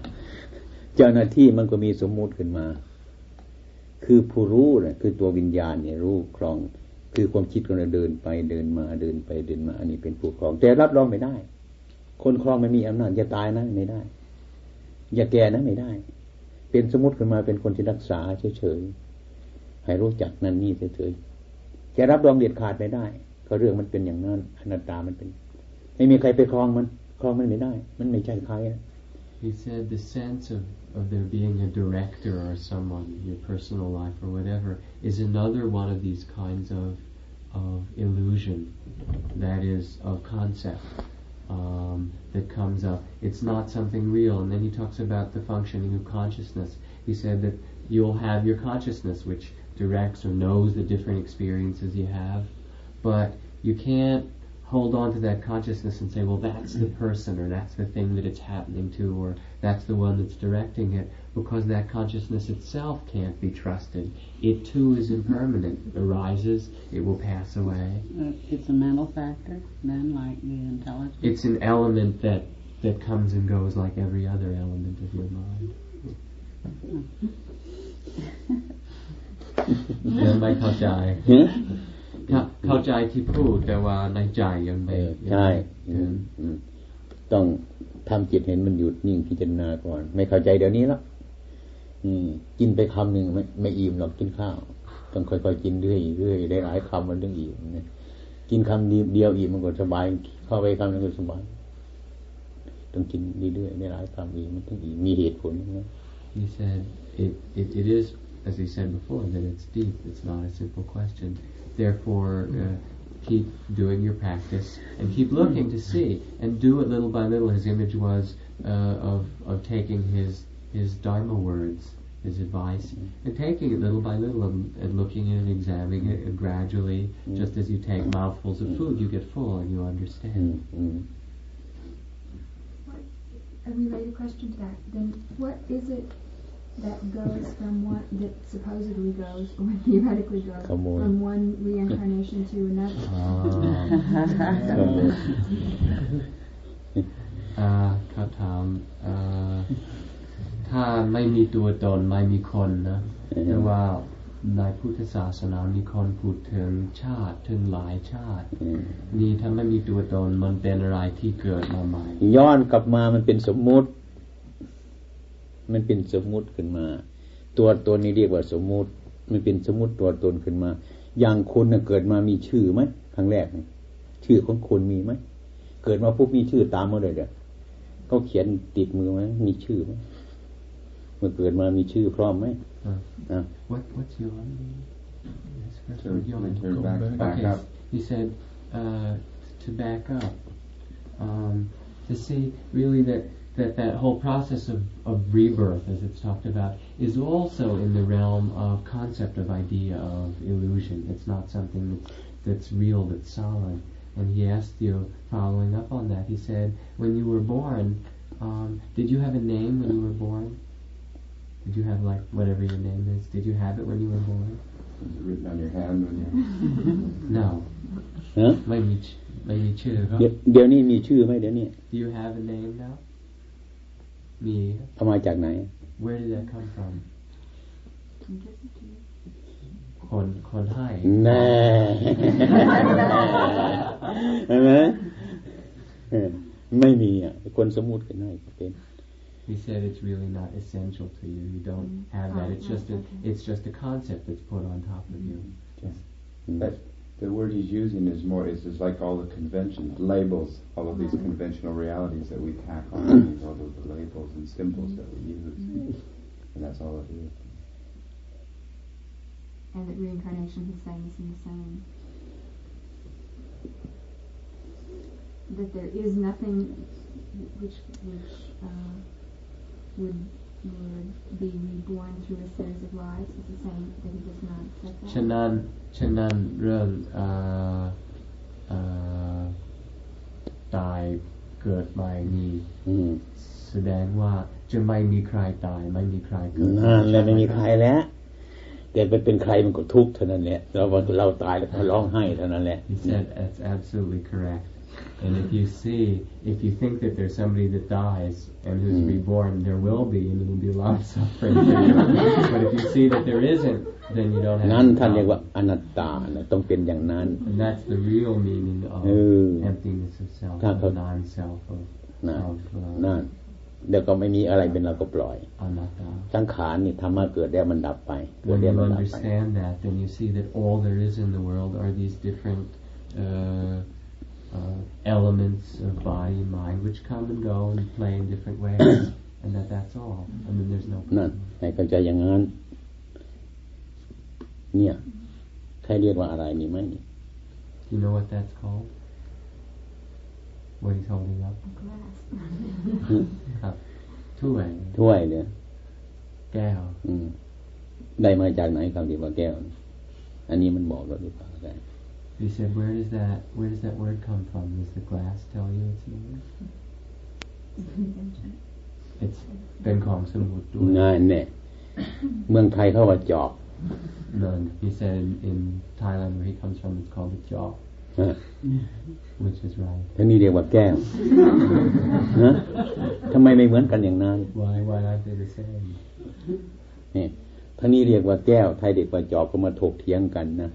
A: เจ้าหน้าที่มันก็มีสมมุติขึ้นมา คือผู้รู้เนี่ยคือตัววิญญาณเนี่ยรู้ครอง คือความคิดของเราเดินไปเดินมาเดินไปเดินมา อันนี้เป็นผู้ครอง แต่รับรองไม่ได้ คนครองไม่มีอำนาจอย่าตายนะไม่ได้ อย่าแก่นะไม่ได้ เป็นสมมติขึ้นมาเป็นคนที่รักษาเฉยๆให้รู้จักนั่นนี่เฉยๆจะรับรองเด็ดขาดไม่ได้ก็เรื่องมันเป็นอย่างนั้นอนัตตามันเป็น ไม่มีใครไปครองมัน ครองมันไม่ได้ มันไม่ใช่ใคร
B: He said the sense of, of there being a director or someone in your personal life or whatever is another one of these kinds of of illusion that is of concept um, that comes up. It's not something real. And then he talks about the functioning of consciousness. He said that you'll have your consciousness which directs or knows the different experiences you have, but you can't hold on to that consciousness and say, well, that's the person or that's the thing that it's happening to or that's the one that's directing it because that consciousness itself can't be trusted. It too is impermanent. It arises, it will pass away.
H: Uh, it's a mental factor, then, like the intelligence.
B: It's an element that, that comes and goes like every other element of your mind. ยังไม่เข้าใจครับ เข้าใจที่พูดแต่ว่าในใจยังไม่
A: เออใช่อืมอืมต้องทำจิตเห็นมันหยุดนิ่งพิจารณาก่อน ไม่เข้าใจเดี๋ยวนี้แล้วอืม กินไปคำหนึ่งไม่ไม่อิ่มหรอกกินข้าว ต้องค่อยๆกินเรื่อยๆเรื่อยได้หลายคำมันต้องอิ่มนะกินคำเดียวอิ่มมันก็สบาย เข้าไปคำนึงก็สบายต้องกินเรื่อยๆได้หลายคำอิ่มมันต้องอิ่มมีเหตุผลนะ
B: He said it, it, it is, as he said before, that it's deep. It's not a simple question. Therefore, uh, keep doing your practice and keep looking to see and do it little by little. His image was uh, of of taking his his dharma words, his advice, and taking it little by little and, and looking and examining it and gradually, just as you take mouthfuls of food, you get full and you understand.
A: Mm-hmm.
I: A related question to that, then what is it that goes from one, that supposedly goes, or theoretically goes,
A: Come on.
I: from one reincarnation to another?
B: Um, อ่าคำถามอ่าถ้าไม่มีตัวตนไม่มีคนนะแต่ว่าในพุทธศาสนามีคนพูดถึงชาติถึงหลายชาติ
A: อืม
B: นี่ถ้าไม่มีตัวตนมันเป็นอะไรที่เกิดมาใหม่
A: ย้อนกลับมามันเป็นสมมุติ มันเป็นสมมุติขึ้นมา ตัวตนนี้เรียกว่าสมมุติ มันเป็นสมมุติตัวตนขึ้นมา อย่างคุณน่ะเกิดมามีชื่อไหมครั้งแรกนี่ชื่อของคุณมีไหมเกิดมาปุ๊บมีชื่อตามมาเลยเด้อเขาเขียนติดมือไหมมีชื่อไหมเมื่อเกิดมามีชื่อพร้อมไหม
B: อ่า
A: อะ
B: What what's your Yes, first
G: Turn-
B: word, your-
G: turn back- back
B: okay.
G: up.
B: He said uh, to back up um, to see really that, that that whole process of, of rebirth, as it's talked about, is also in the realm of concept of idea of illusion. It's not something that's, that's real, that's solid. And he asked you, following up on that, he said, when you were born, um, did you have a name when you were born? Did you have like whatever your name is? Did you have it when you were born?
G: Is it written on your hand when you
B: No.
A: ฮะ
B: ไม่มีชไม่มีชื่อครับ
A: เดี๋ยวเดี๋ยวนี้มีชื่อไหมเดี๋ยวนี้
B: Do you have a name now? มี
A: เอามาจากไหน
B: Where did that come from? คนคนให้
A: แน่ใช่ไหมเออไม่มีอ่ะ คนสมมุติกันให้เป็น
B: He said it's really not essential to you. You don't have that. It's just a it's just a concept that's put on top of you.
G: That the word he's using is more is just like all the conventions, labels, all of these mm-hmm. conventional realities that we tack on mm-hmm. these all of the labels and symbols that we use, mm-hmm. and that's all it is.
I: And that reincarnation is the same as in the same. That there is nothing which which uh, would would be reborn through a series of lives is the same that he does not accept that.
B: ฉะนั้นฉะนั้นเรื่องเอ่อเอ่อตายเกิดใหม่นี้
A: อืม
B: แสดงว่าจะไม่มีใครตายไม่มีใครเกิด
A: นั่นแหละไม่มีใครแล้วแต่ไปเป็นใครมันก็ทุกข์เท่านั้นแหละเราเราตายแล้วก็ร้องไห้เท่านั้นแหละ
B: He said that's absolutely correct. And if you see, if you think that there's somebody that dies and who's
A: Mm.
B: reborn, there will be, and it'll be a lot of suffering for you. but if you see that there isn't, then you don't have
A: นั่น
B: any
A: ท่านเรียกว่า
B: problem.
A: อนัตตานะต้องเป็นอย่างนั้น
B: And that's the real meaning of
A: Mm.
B: emptiness of self,
A: That-
B: of non-self, of,
A: นั่น
B: of uh,
A: นั่น เดี๋ยวก็ไม่มีอะไรเป็นเราก็ปล่อย
B: anatta.
A: สังขารนี่ธรรมะเกิดแล้วมันดับไปเกิด
B: When
A: แล้ว
B: you
A: มันดับไป
B: understand that, then you see that all there is in the world are these different uh, uh, elements of body and mind which come and go and play in different ways, and that that's all. I mean, there's no
A: นั่น
B: problem.
A: ให้เข้าใจอย่างนั้น เนี่ยใครเรียกว่าอะไรนี่ไหมนี่
B: Do you know what that's called? What he's holding up?
I: glass.
B: ครับถ้วย
A: ถ้วยเนี่ย
B: แก้ว
A: อืม ได้มาจากไหนคำที่ว่าแก้ว อันนี้มันบอกเราหรือเปล่าได้
B: He said, where does that where does that word come from? Does the glass tell you it's yours? It's เป็นของสมุดด้วย
A: งานเนี่ยเมืองไทยเขาว่าจอบ
B: None. He said in, in Thailand where he comes from it's called a jaw,
A: ฮะ
B: which is right.
A: ทั้งนี้เรียกว่าแก้วฮะทำไมไม่เหมือนกันอย่างนั้น
B: Why why aren't they the same?
A: นี่ทั้งนี้เรียกว่าแก้ว ไทยเรียกว่าจอบก็มาถกเถียงกันนะ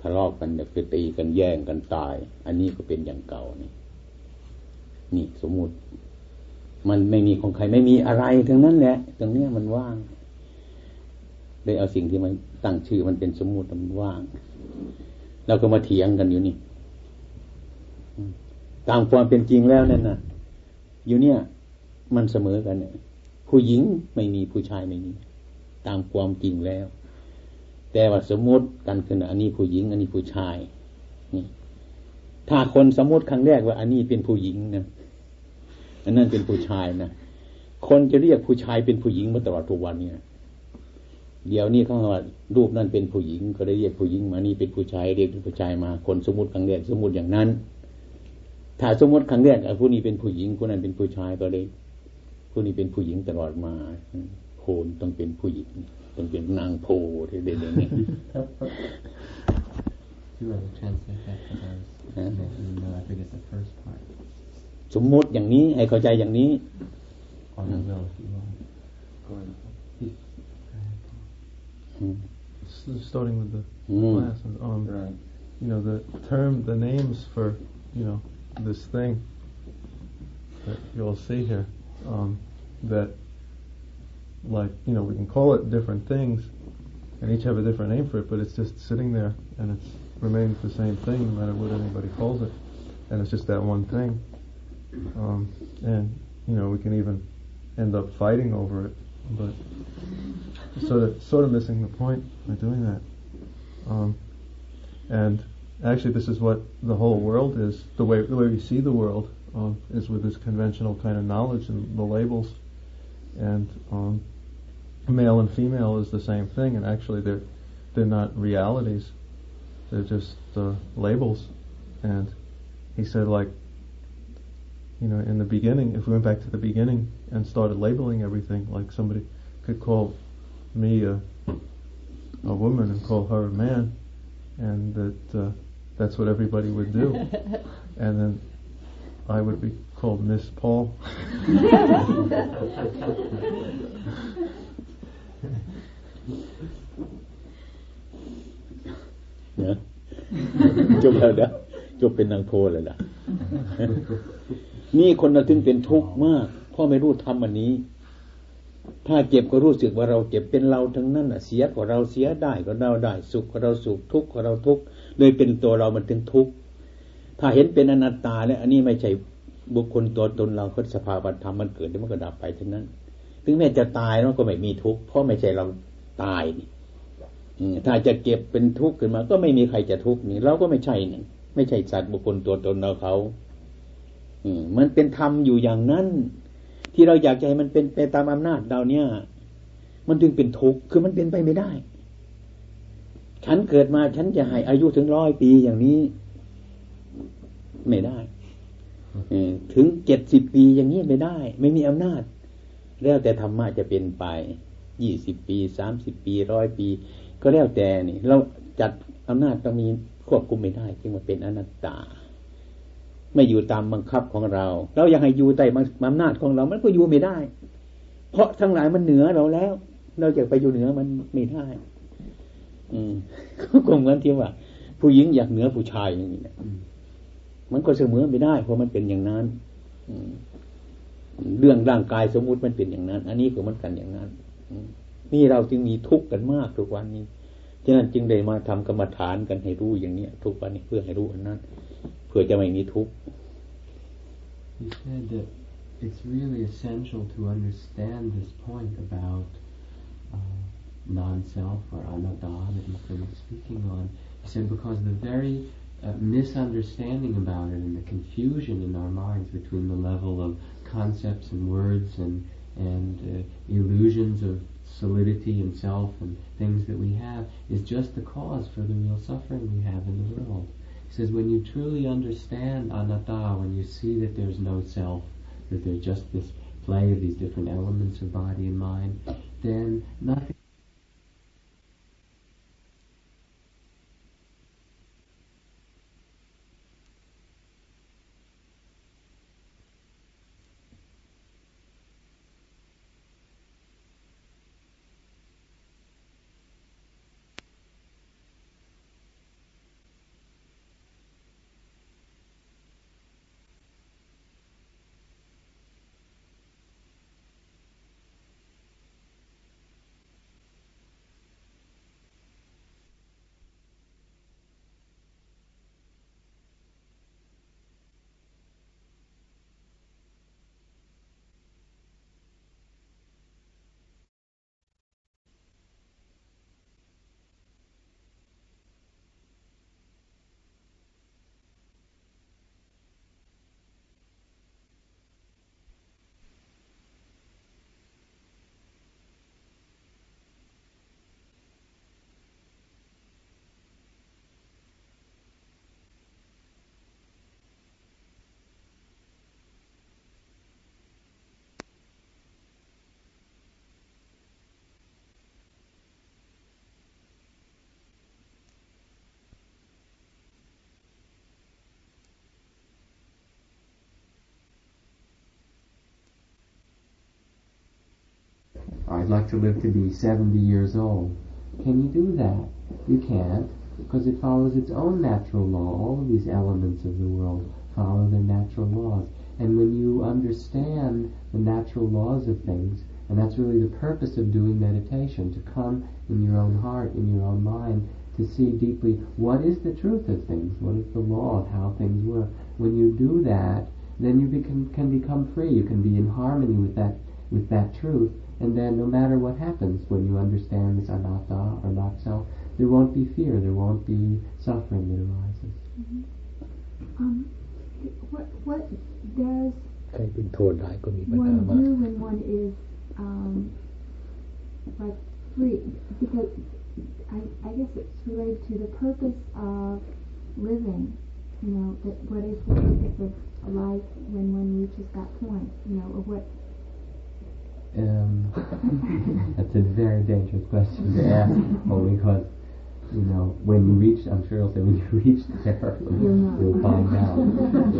A: ทะเลาะกันเดี๋ยคือตีกันแย่งกันตาย อันนี้ก็เป็นอย่างเก่านี่นี่สมมุติ มันไม่มีของใครไม่มีอะไรทั้งนั้นแหละตรงเนี้ยมันว่างเลยเอาสิ่งที่มันตั้งชื่อมันเป็นสมมุติมันว่างเราก็มาเถียงกันอยู่นี่ตามความเป็นจริงแล้วนั่นนะอยู่เนี่ย มันเสมอกันเนี่ยผู้หญิงไม่มีผู้ชายไม่มี ตามความจริงแล้ว แต่ว่าสมมติกันคืออันนี้ผู้หญิง อันนี้ผู้ชายนี่ถ้าคนสมมติครั้งแรกว่า อันนี้เป็นผู้หญิงนะอันนั้นเป็นผู้ชายนะคนจะเรียกผู้ชายเป็นผู้หญิงมาตลอดทุกวันเนี่ยเดี๋ยวนี้เขาว่ารูปนั้นเป็นผู้หญิง ก็ได้เรียกผู้หญิงมานี่เป็นผู้ชายเรียกเป็นผู้ชายมา คนสมมติครั้งแรกสมมติอย่างนั้น ถ้าสมมติครั้งแรกอะผู้นี้เป็นผู้หญิงผู้นั้นเป็นผู้ชายก็เลยผู้นี้เป็นผู้หญิงตลอดมาโคนต้องเป็นผู้หญิง ต้องเป็นนางโพที่เด่นอย่างนี้
B: Do you want to translate that for those
A: Huh?
B: that you know? I think it's the first part.
A: สมมติอย่างนี้ ให้เข้าใจอย่างนี้
B: On the will, if you want.
G: Go ahead.
A: Mm.
E: S- starting with the
A: Mm.
E: class, um,
G: Right.
E: you know, the term, the names for, you know, this thing that you'll see here, um, that, like, you know, we can call it different things, and each have a different name for it, but it's just sitting there, and it's remains the same thing no matter what anybody calls it, and it's just that one thing, um, and you know, we can even end up fighting over it, but sort of sort of missing the point by doing that. Um, and actually, this is what the whole world is. The way the way we see the world um, is with this conventional kind of knowledge and the labels. And um, male and female is the same thing, and actually they're they're not realities. They're just uh, labels. And he said, like, you know, in the beginning, if we went back to the beginning and started labeling everything, like somebody could call me a, a woman and call her a man, and that uh, that's what everybody would do. and then I would be called Miss Paul.
A: เนอะจบแล้วนะจบเป็นนางโพเลยนะนี่คนเราถึงเป็นทุกข์มากเพราะไม่รู้ทำอันนี้ ถ้าเจ็บก็รู้สึกว่าเราเจ็บเป็นเราทั้งนั้นอะ เสียก็เราเสียได้ก็เราได้ สุขก็เราสุขทุกข์ก็เราทุกข์เลยเป็นตัวเรามันถึงทุกข์ถ้าเห็นเป็นอนัตตาแล้วอันนี้ไม่ใช่ บุคคลตัวตนเราก็สภาวะธรรมมันเกิดแล้วมันก็ดับไปทั้งนั้น ถึงแม้จะตายแล้วก็ไม่มีทุกข์เพราะไม่ใช่เราตายนี่ถ้าจะเก็บเป็นทุกข์ขึ้นมา ก็ไม่มีใครจะทุกข์นี่เราก็ไม่ใช่นี่ไม่ใช่สัตว์บุคคลตัวตนเราเขาอืมันเป็นธรรมอยู่อย่างนั้น ที่เราอยากจะให้มันเป็นไปตามอำนาจเราเนี่ย มันจึงเป็นทุกข์คือมันเป็นไปไม่ได้ ฉันเกิดมาฉันจะให้อายุถึงร้อยปีอย่างนี้ ไม่ได้ ถึงเจ็ดสิบปีอย่างนี้ไม่ได้ ไม่มีอำนาจ แล้วแต่ธรรมะจะเป็นไปยี่สิบปีสามสิบปีร้อยปี ก็แล้วแต่นี่ เราจัดอำนาจต้องมีควบคุมไม่ได้จึงมาเป็นอนัตตา ไม่อยู่ตามบังคับของเรา เราอยากให้อยู่ใต้อำนาจของเรา มันก็อยู่ไม่ได้ เพราะทั้งหลายมันเหนือเราแล้ว เราจะไปอยู่เหนือมันไม่ได้ อืมก็เหมือนที่ว่า ผู้หญิงอยากเหนือผู้ชายอย่างนี้นะ มันก็เสมอไม่ได้ เพราะมันเป็นอย่างนั้นเรื่องร่างกายสมมุติมันเป็นอย่างนั้น อันนี้ก็มันกันอย่างนั้นนี่เราจึงมีทุกข์กันมากทุกวันนี้ฉะนั้นจึงได้มาทำกรรมฐานกันให้รู้อย่างเนี้ย ทุกวันนี้เพื่อให้รู้อันนั้นเพื่อจะไม่มีทุกข์
B: He said that it's really essential to understand this point about uh, non-self or anatta that he's been speaking on. He said because the very misunderstanding about it and the confusion in our minds between the level of concepts and words and and uh, illusions of solidity and self and things that we have is just the cause for the real suffering we have in the world. He says when you truly understand anatta, when you see that there's no self, that there's just this play of these different elements of body and mind, then nothing I'd like to live to be 70 years old. Can you do that? You can't, because it follows its own natural law. All of these elements of the world follow their natural laws. And when you understand the natural laws of things, and that's really the purpose of doing meditation, to come in your own heart, in your own mind, to see deeply what is the truth of things, what is the law of how things work. When you do that, then you become, can become free. You can be in harmony with that with that truth, and then no matter what happens when you understand this anatta or not self, there won't be fear, there won't be suffering that arises.
I: Mm-hmm. Um, what what does
A: ใครเป็นโทษได้ก็มีปัญหา
I: one
A: มาก
I: do when one is um, like free? Because I, I guess it's related to the purpose of living. You know, that what is the purpose of life when one reaches that point? You know, or what
B: um, that's a very dangerous question to ask, well, because you know, when you reach, I'm sure you'll say, when you reach there, you'll find out.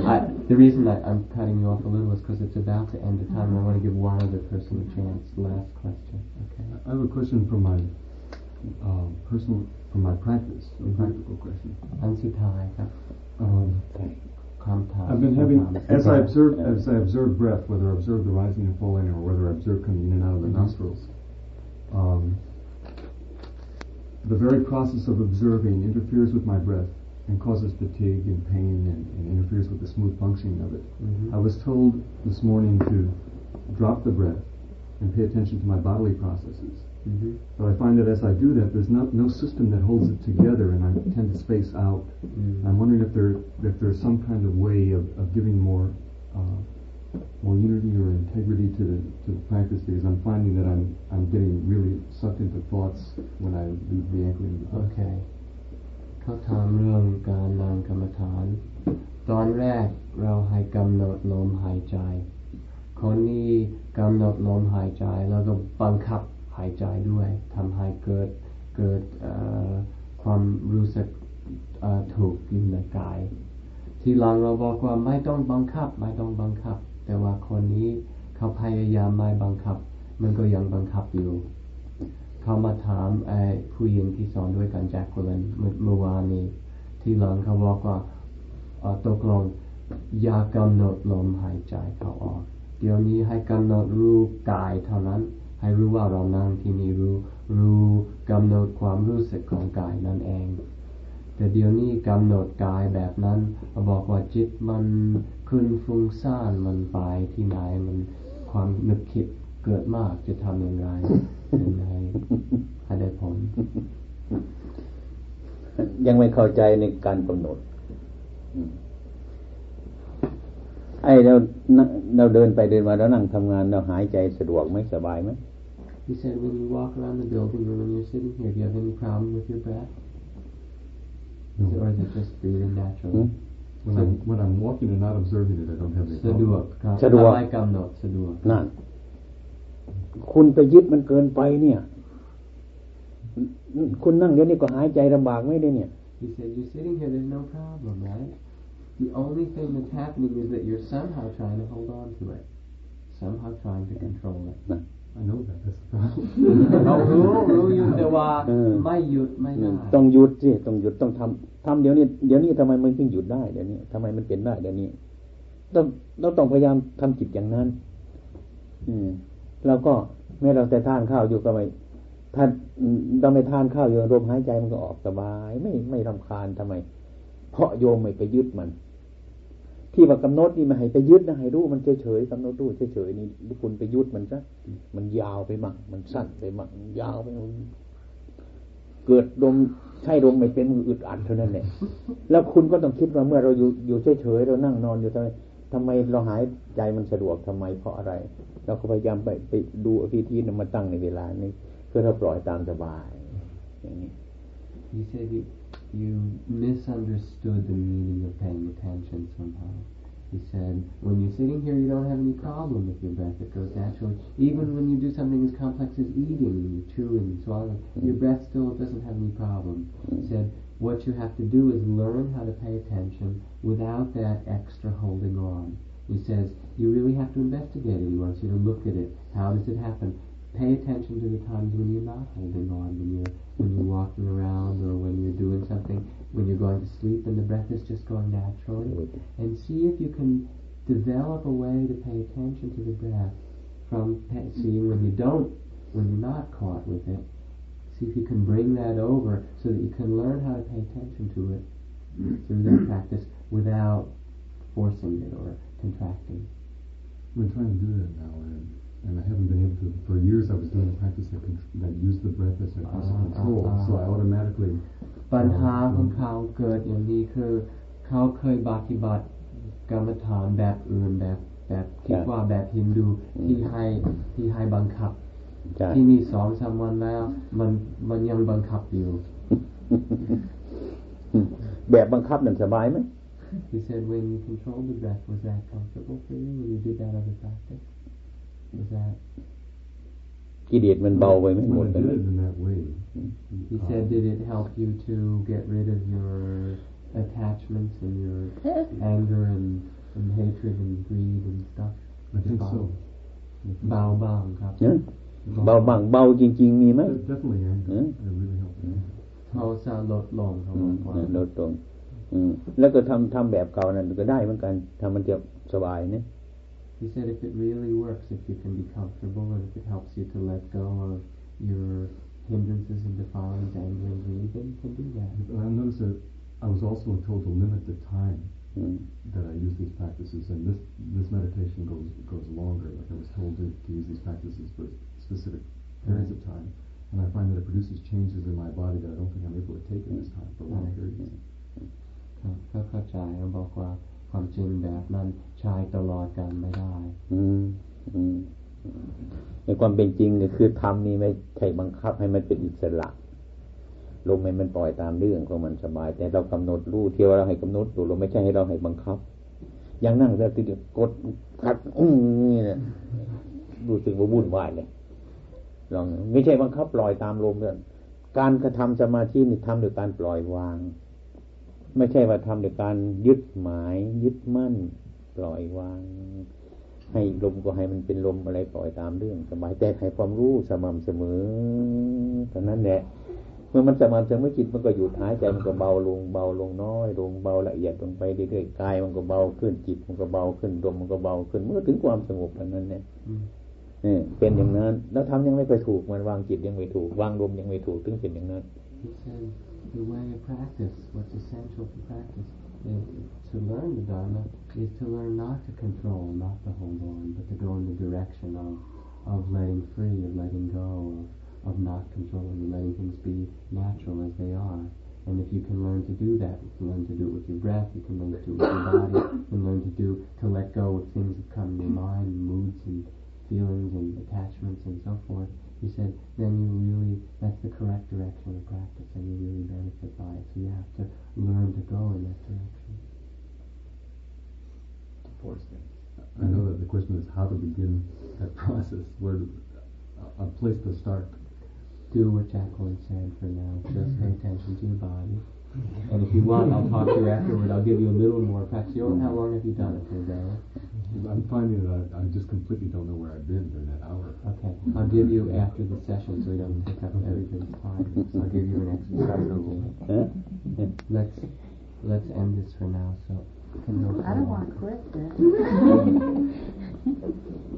B: I, the reason I, am cutting you off a little is because it's about to end the time, and I want to give one other person a chance. Last question. Okay.
J: I have a question from my um, personal, from my practice, a practical question.
B: Ansutai.
J: Um, I've been having, as I observe, as I observe breath, whether I observe the rising and falling, or whether I observe coming in and out of the mm-hmm. nostrils, um, the very process of observing interferes with my breath and causes fatigue and pain and, and interferes with the smooth functioning of it.
B: Mm-hmm.
J: I was told this morning to drop the breath and pay attention to my bodily processes.
B: Mhm.
J: But I find that as I do that, there's no, no system that holds it together, and I tend to space out.
B: Mm.
J: I'm wondering if there if there's some kind of way of, of giving more uh, more unity or integrity to the to the practice because I'm finding that I'm I'm getting really sucked into thoughts when I do the anchoring of the
B: โอ
J: breath.
B: เคเขาถามเรื่องการนั่งกรรมฐาน ตอนแรกเราให้กำหนดลมหายใจ คนนี้กำหนดลมหายใจ แล้วก็บังคับ หายใจด้วยทำให้เกิดเกิดความรู้สึกถูกยู่ในกาย ที่หลังเราบอกว่าไม่ต้องบังคับ ไม่ต้องบังคับ แต่ว่าคนนี้เขาพยายามไม่บังคับ มันก็ยังบังคับอยู่ เขามาถามไอ้ผู้หญิงที่สอนด้วยกันแจ็คโคเลนเมื่อเมื่อวานนี้ ที่หลังเขาบอกว่าตกลงอย่ากำหนดลมหายใจเขาออก เดี๋ยวนี้ให้กำหนดรู้กายเท่านั้น ให้รู้ว่าเรานั่งที่นี่รู้ รู้กำหนดความรู้สึกของกายนั่นเอง แต่เดี๋ยวนี้กำหนดกายแบบนั้นบอกว่าจิตมันขึ้นฟุ้งซ่านมันไปที่ไหนมันความนึกคิดเกิดมากจะทำอย่างไรยังไงให้ได้ผล
A: ยังไม่เข้าใจในการกำหนดไอ้เราเราเดินไปเดินมาแล้วนั่งทำงานเราหายใจสะดวกไหมสบายไหม
B: He said when you walk around the building or when you're sitting here, do you have any problem with your breath?
J: No.
B: Or is it just breathing naturally?
A: Hmm?
J: When I'm when I'm walking and not observing it, I don't have any
B: สะดวก
J: problem.
B: ครับ
A: สะดวก
B: ไม่กำหนดสะดวก
A: นั่น คุณไปยึดมันเกินไปเนี่ย คุณนั่งเดี๋ยวนี้ก็หายใจลำบากไม่ได้เนี่ย
B: He said, you're sitting here, there's no problem, right? The only thing that's happening is that you're somehow trying to hold on to it. Somehow trying to control it.
J: I know that. That's the problem.
B: เรารู้รู้อยู่แต่ว่า
A: เออ
B: ไม่หยุดไม่ได้
A: ต้องหยุดสิต้องหยุดต้องทำทำเดี๋ยวนี้เดี๋ยวนี้ทำไมมันถึงหยุดได้เดี๋ยวนี้ทำไมมันเป็นได้เดี๋ยวนี้ต้องเราต้องพยายามทำจิตอย่างนั้น อืมแล้วก็แม้เราแต่ทานข้าวอยู่ก็ไม่ท่านเราไม่ทานข้าวอยู่ลมหายใจมันก็ออกสบาย ไม่ไม่รำคาญทำไม เพราะโยมไม่ไปยึดมัน ที่ว่ากำหนดนี่มาให้ไปยึดนะให้รู้มันเฉยๆกำหนดรู้เฉยๆนี่คุณไปยึดมันซะมันยาวไปมั่งมันสั้นไปมั่งยาวไปมั่งเกิดลมใช่ลมไม่เป็นมืออึดอัดเท่านั้นแหละแล้วคุณก็ต้องคิดว่าเมื่อเราอยู่อยู่เฉยๆเรานั่งนอนอยู่ทำไมทำไมเราหายใจมันสะดวกทำไมเพราะอะไร เราก็พยายามไปไปดูอภิธีนำมาตั้งในเวลานี้เพื่อเราปล่อยตามสบายอย่างนี้
B: He said you, you misunderstood the meaning of paying attention somehow. He said, when you're sitting here, you don't have any problem with your breath. It goes naturally. Even when you do something as complex as eating, and you're chewing and swallowing, your breath still doesn't have any problem. He said, what you have to do is learn how to pay attention without that extra holding on. He says, you really have to investigate it. He wants you to look at it. How does it happen? Pay attention to the times when you're not holding on, when you're when you're walking around or when you're doing something, when you're going to sleep and the breath is just going naturally. And see if you can develop a way to pay attention to the breath from seeing when you don't, when you're not caught with it. See if you can bring that over so that you can learn how to pay attention to it through that practice without forcing it or contracting.
J: Been trying to do that now, and, and I haven't been able to. For years, I was doing a practice that, con- that used the breath as a, as a
B: Ah,
J: control,
B: ah,
J: so I
B: ah.
J: automatically.
B: ปัญหาของเขาเกิดอย่างนี้คือเขาเคยปฏิบัติกรรมฐานแบบอื่นแบบแบบคิดว่าแบบฮินดูที่ให้ที่ให้บังคับ
A: ใช่
B: ที่นี่สองสามวันแล้ว มันมันยังบังคับอยู่
A: แบบบังคับนั่นสบายไหม
B: He said when you controlled the breath was that comfortable for you when you did that other practice Was that
A: กิเลสมันเบาไปไหมหม
J: When
A: ด
J: I
A: ไป
J: did
A: เลย
J: it in that way,
B: He said did it help you to get rid of your attachments and your anger and, and hatred and greed and stuff
J: I think so.
B: เบาบ้างครับ
A: เนอะเบาบางเบาจริง ๆ มีไหม
J: De- Definitely anger.
A: Hmm?
J: It really helped me.
B: โทสะลดลงเขา
A: อื
B: บอ
A: ม
B: กว่า
A: ลดลงอืมแล้วก็ทำทำแบบเก่านั่นก็ได้เหมือนกันทำมันจะสบายเนี่ย
B: He said if it really works, if you can be comfortable and if it helps you to let go of your hindrances and defilements, anger and greed, then you can do that.
J: But I noticed that I was also told to limit the time
A: อืม
J: that I use these practices, and this this meditation goes goes longer. Like I was told to, to use these practices for specific periods of time, and I find that it produces changes in my body that I don't think I'm able to take at this time for long periods.
B: ครับก็เข้าใจเขาบอกว่าความจริงแบบนั้น ใช้ตลอดกันไม่ได้
A: อืมอืมในความเป็นจริงก็คือทำนี่ไม่ใช่บังคับให้มันเป็นอิสระลมให้มันปล่อยตามเรื่องของมันสบาย แต่เรากำหนดรู้เที่ยวเราให้กำหนดรู้เราไม่ใช่ให้เราให้บังคับ อย่างนั่งแต่ติดกดคัดอื้อนี่เนี่ยรู้สึกว่าวุ่นวายเลยลองไม่ใช่บังคับปล่อยตามลมเรื่องการกระทำสมาธินี่ทำโดยการปล่อยวาง ไม่ใช่ว่าทำโดยการยึดหมาย ยึดมั่น ปล่อยวาง ให้ลมก็ให้มันเป็นลมอะไรปล่อยตามเรื่องสบายแต่ให้ความรู้สม่ำเสมอเท่านั้นแหละเมื่อมันสม่ำเสมอจิตมันก็หยุดหายใจมันก็เบาลงเบาลงน้อยลงเบาละเอียดลงไปเรื่อยๆกายมันก็เบาขึ้นจิตมันก็เบาขึ้นลมมันก็เบาขึ้นเมื่อถึงความสงบอันนั้นเนี่ยเนี่เป็นอย่างนั้น แล้วทำยังไม่เคยถูกมันวางจิตยังไม่ถูกวางลมยังไม่ถูกถึงเป็นอย่างนั้น
B: the way of practice, what's essential for practice, to learn the Dharma is to learn not to control, not to hold on, but to go in the direction of, of letting free, of letting go, of, of not controlling, letting things be natural as they are. And if you can learn to do that, you can learn to do it with your breath, you can learn to do it with your body, you can learn to do, to let go of things that come in your mind, moods and feelings and attachments and so forth. He said, then you really, that's the correct direction of practice and you really benefit by it. So you have to learn to go in that direction.
J: I know that the question is how to begin that process, where to, a, a place to start.
B: Do what Jacqueline said for now. Just pay attention to your body. And if you want, I'll talk to you afterward. I'll give you a little more practice. You know, how long have you done it for, Dara?
J: I'm finding that I, I just completely don't know where I've been during that hour.
B: Okay. I'll give you after the session so we don't take up everybody's time. So I'll give you an exercise to do. Let's let's end this for now. So
H: I don't want to quit this.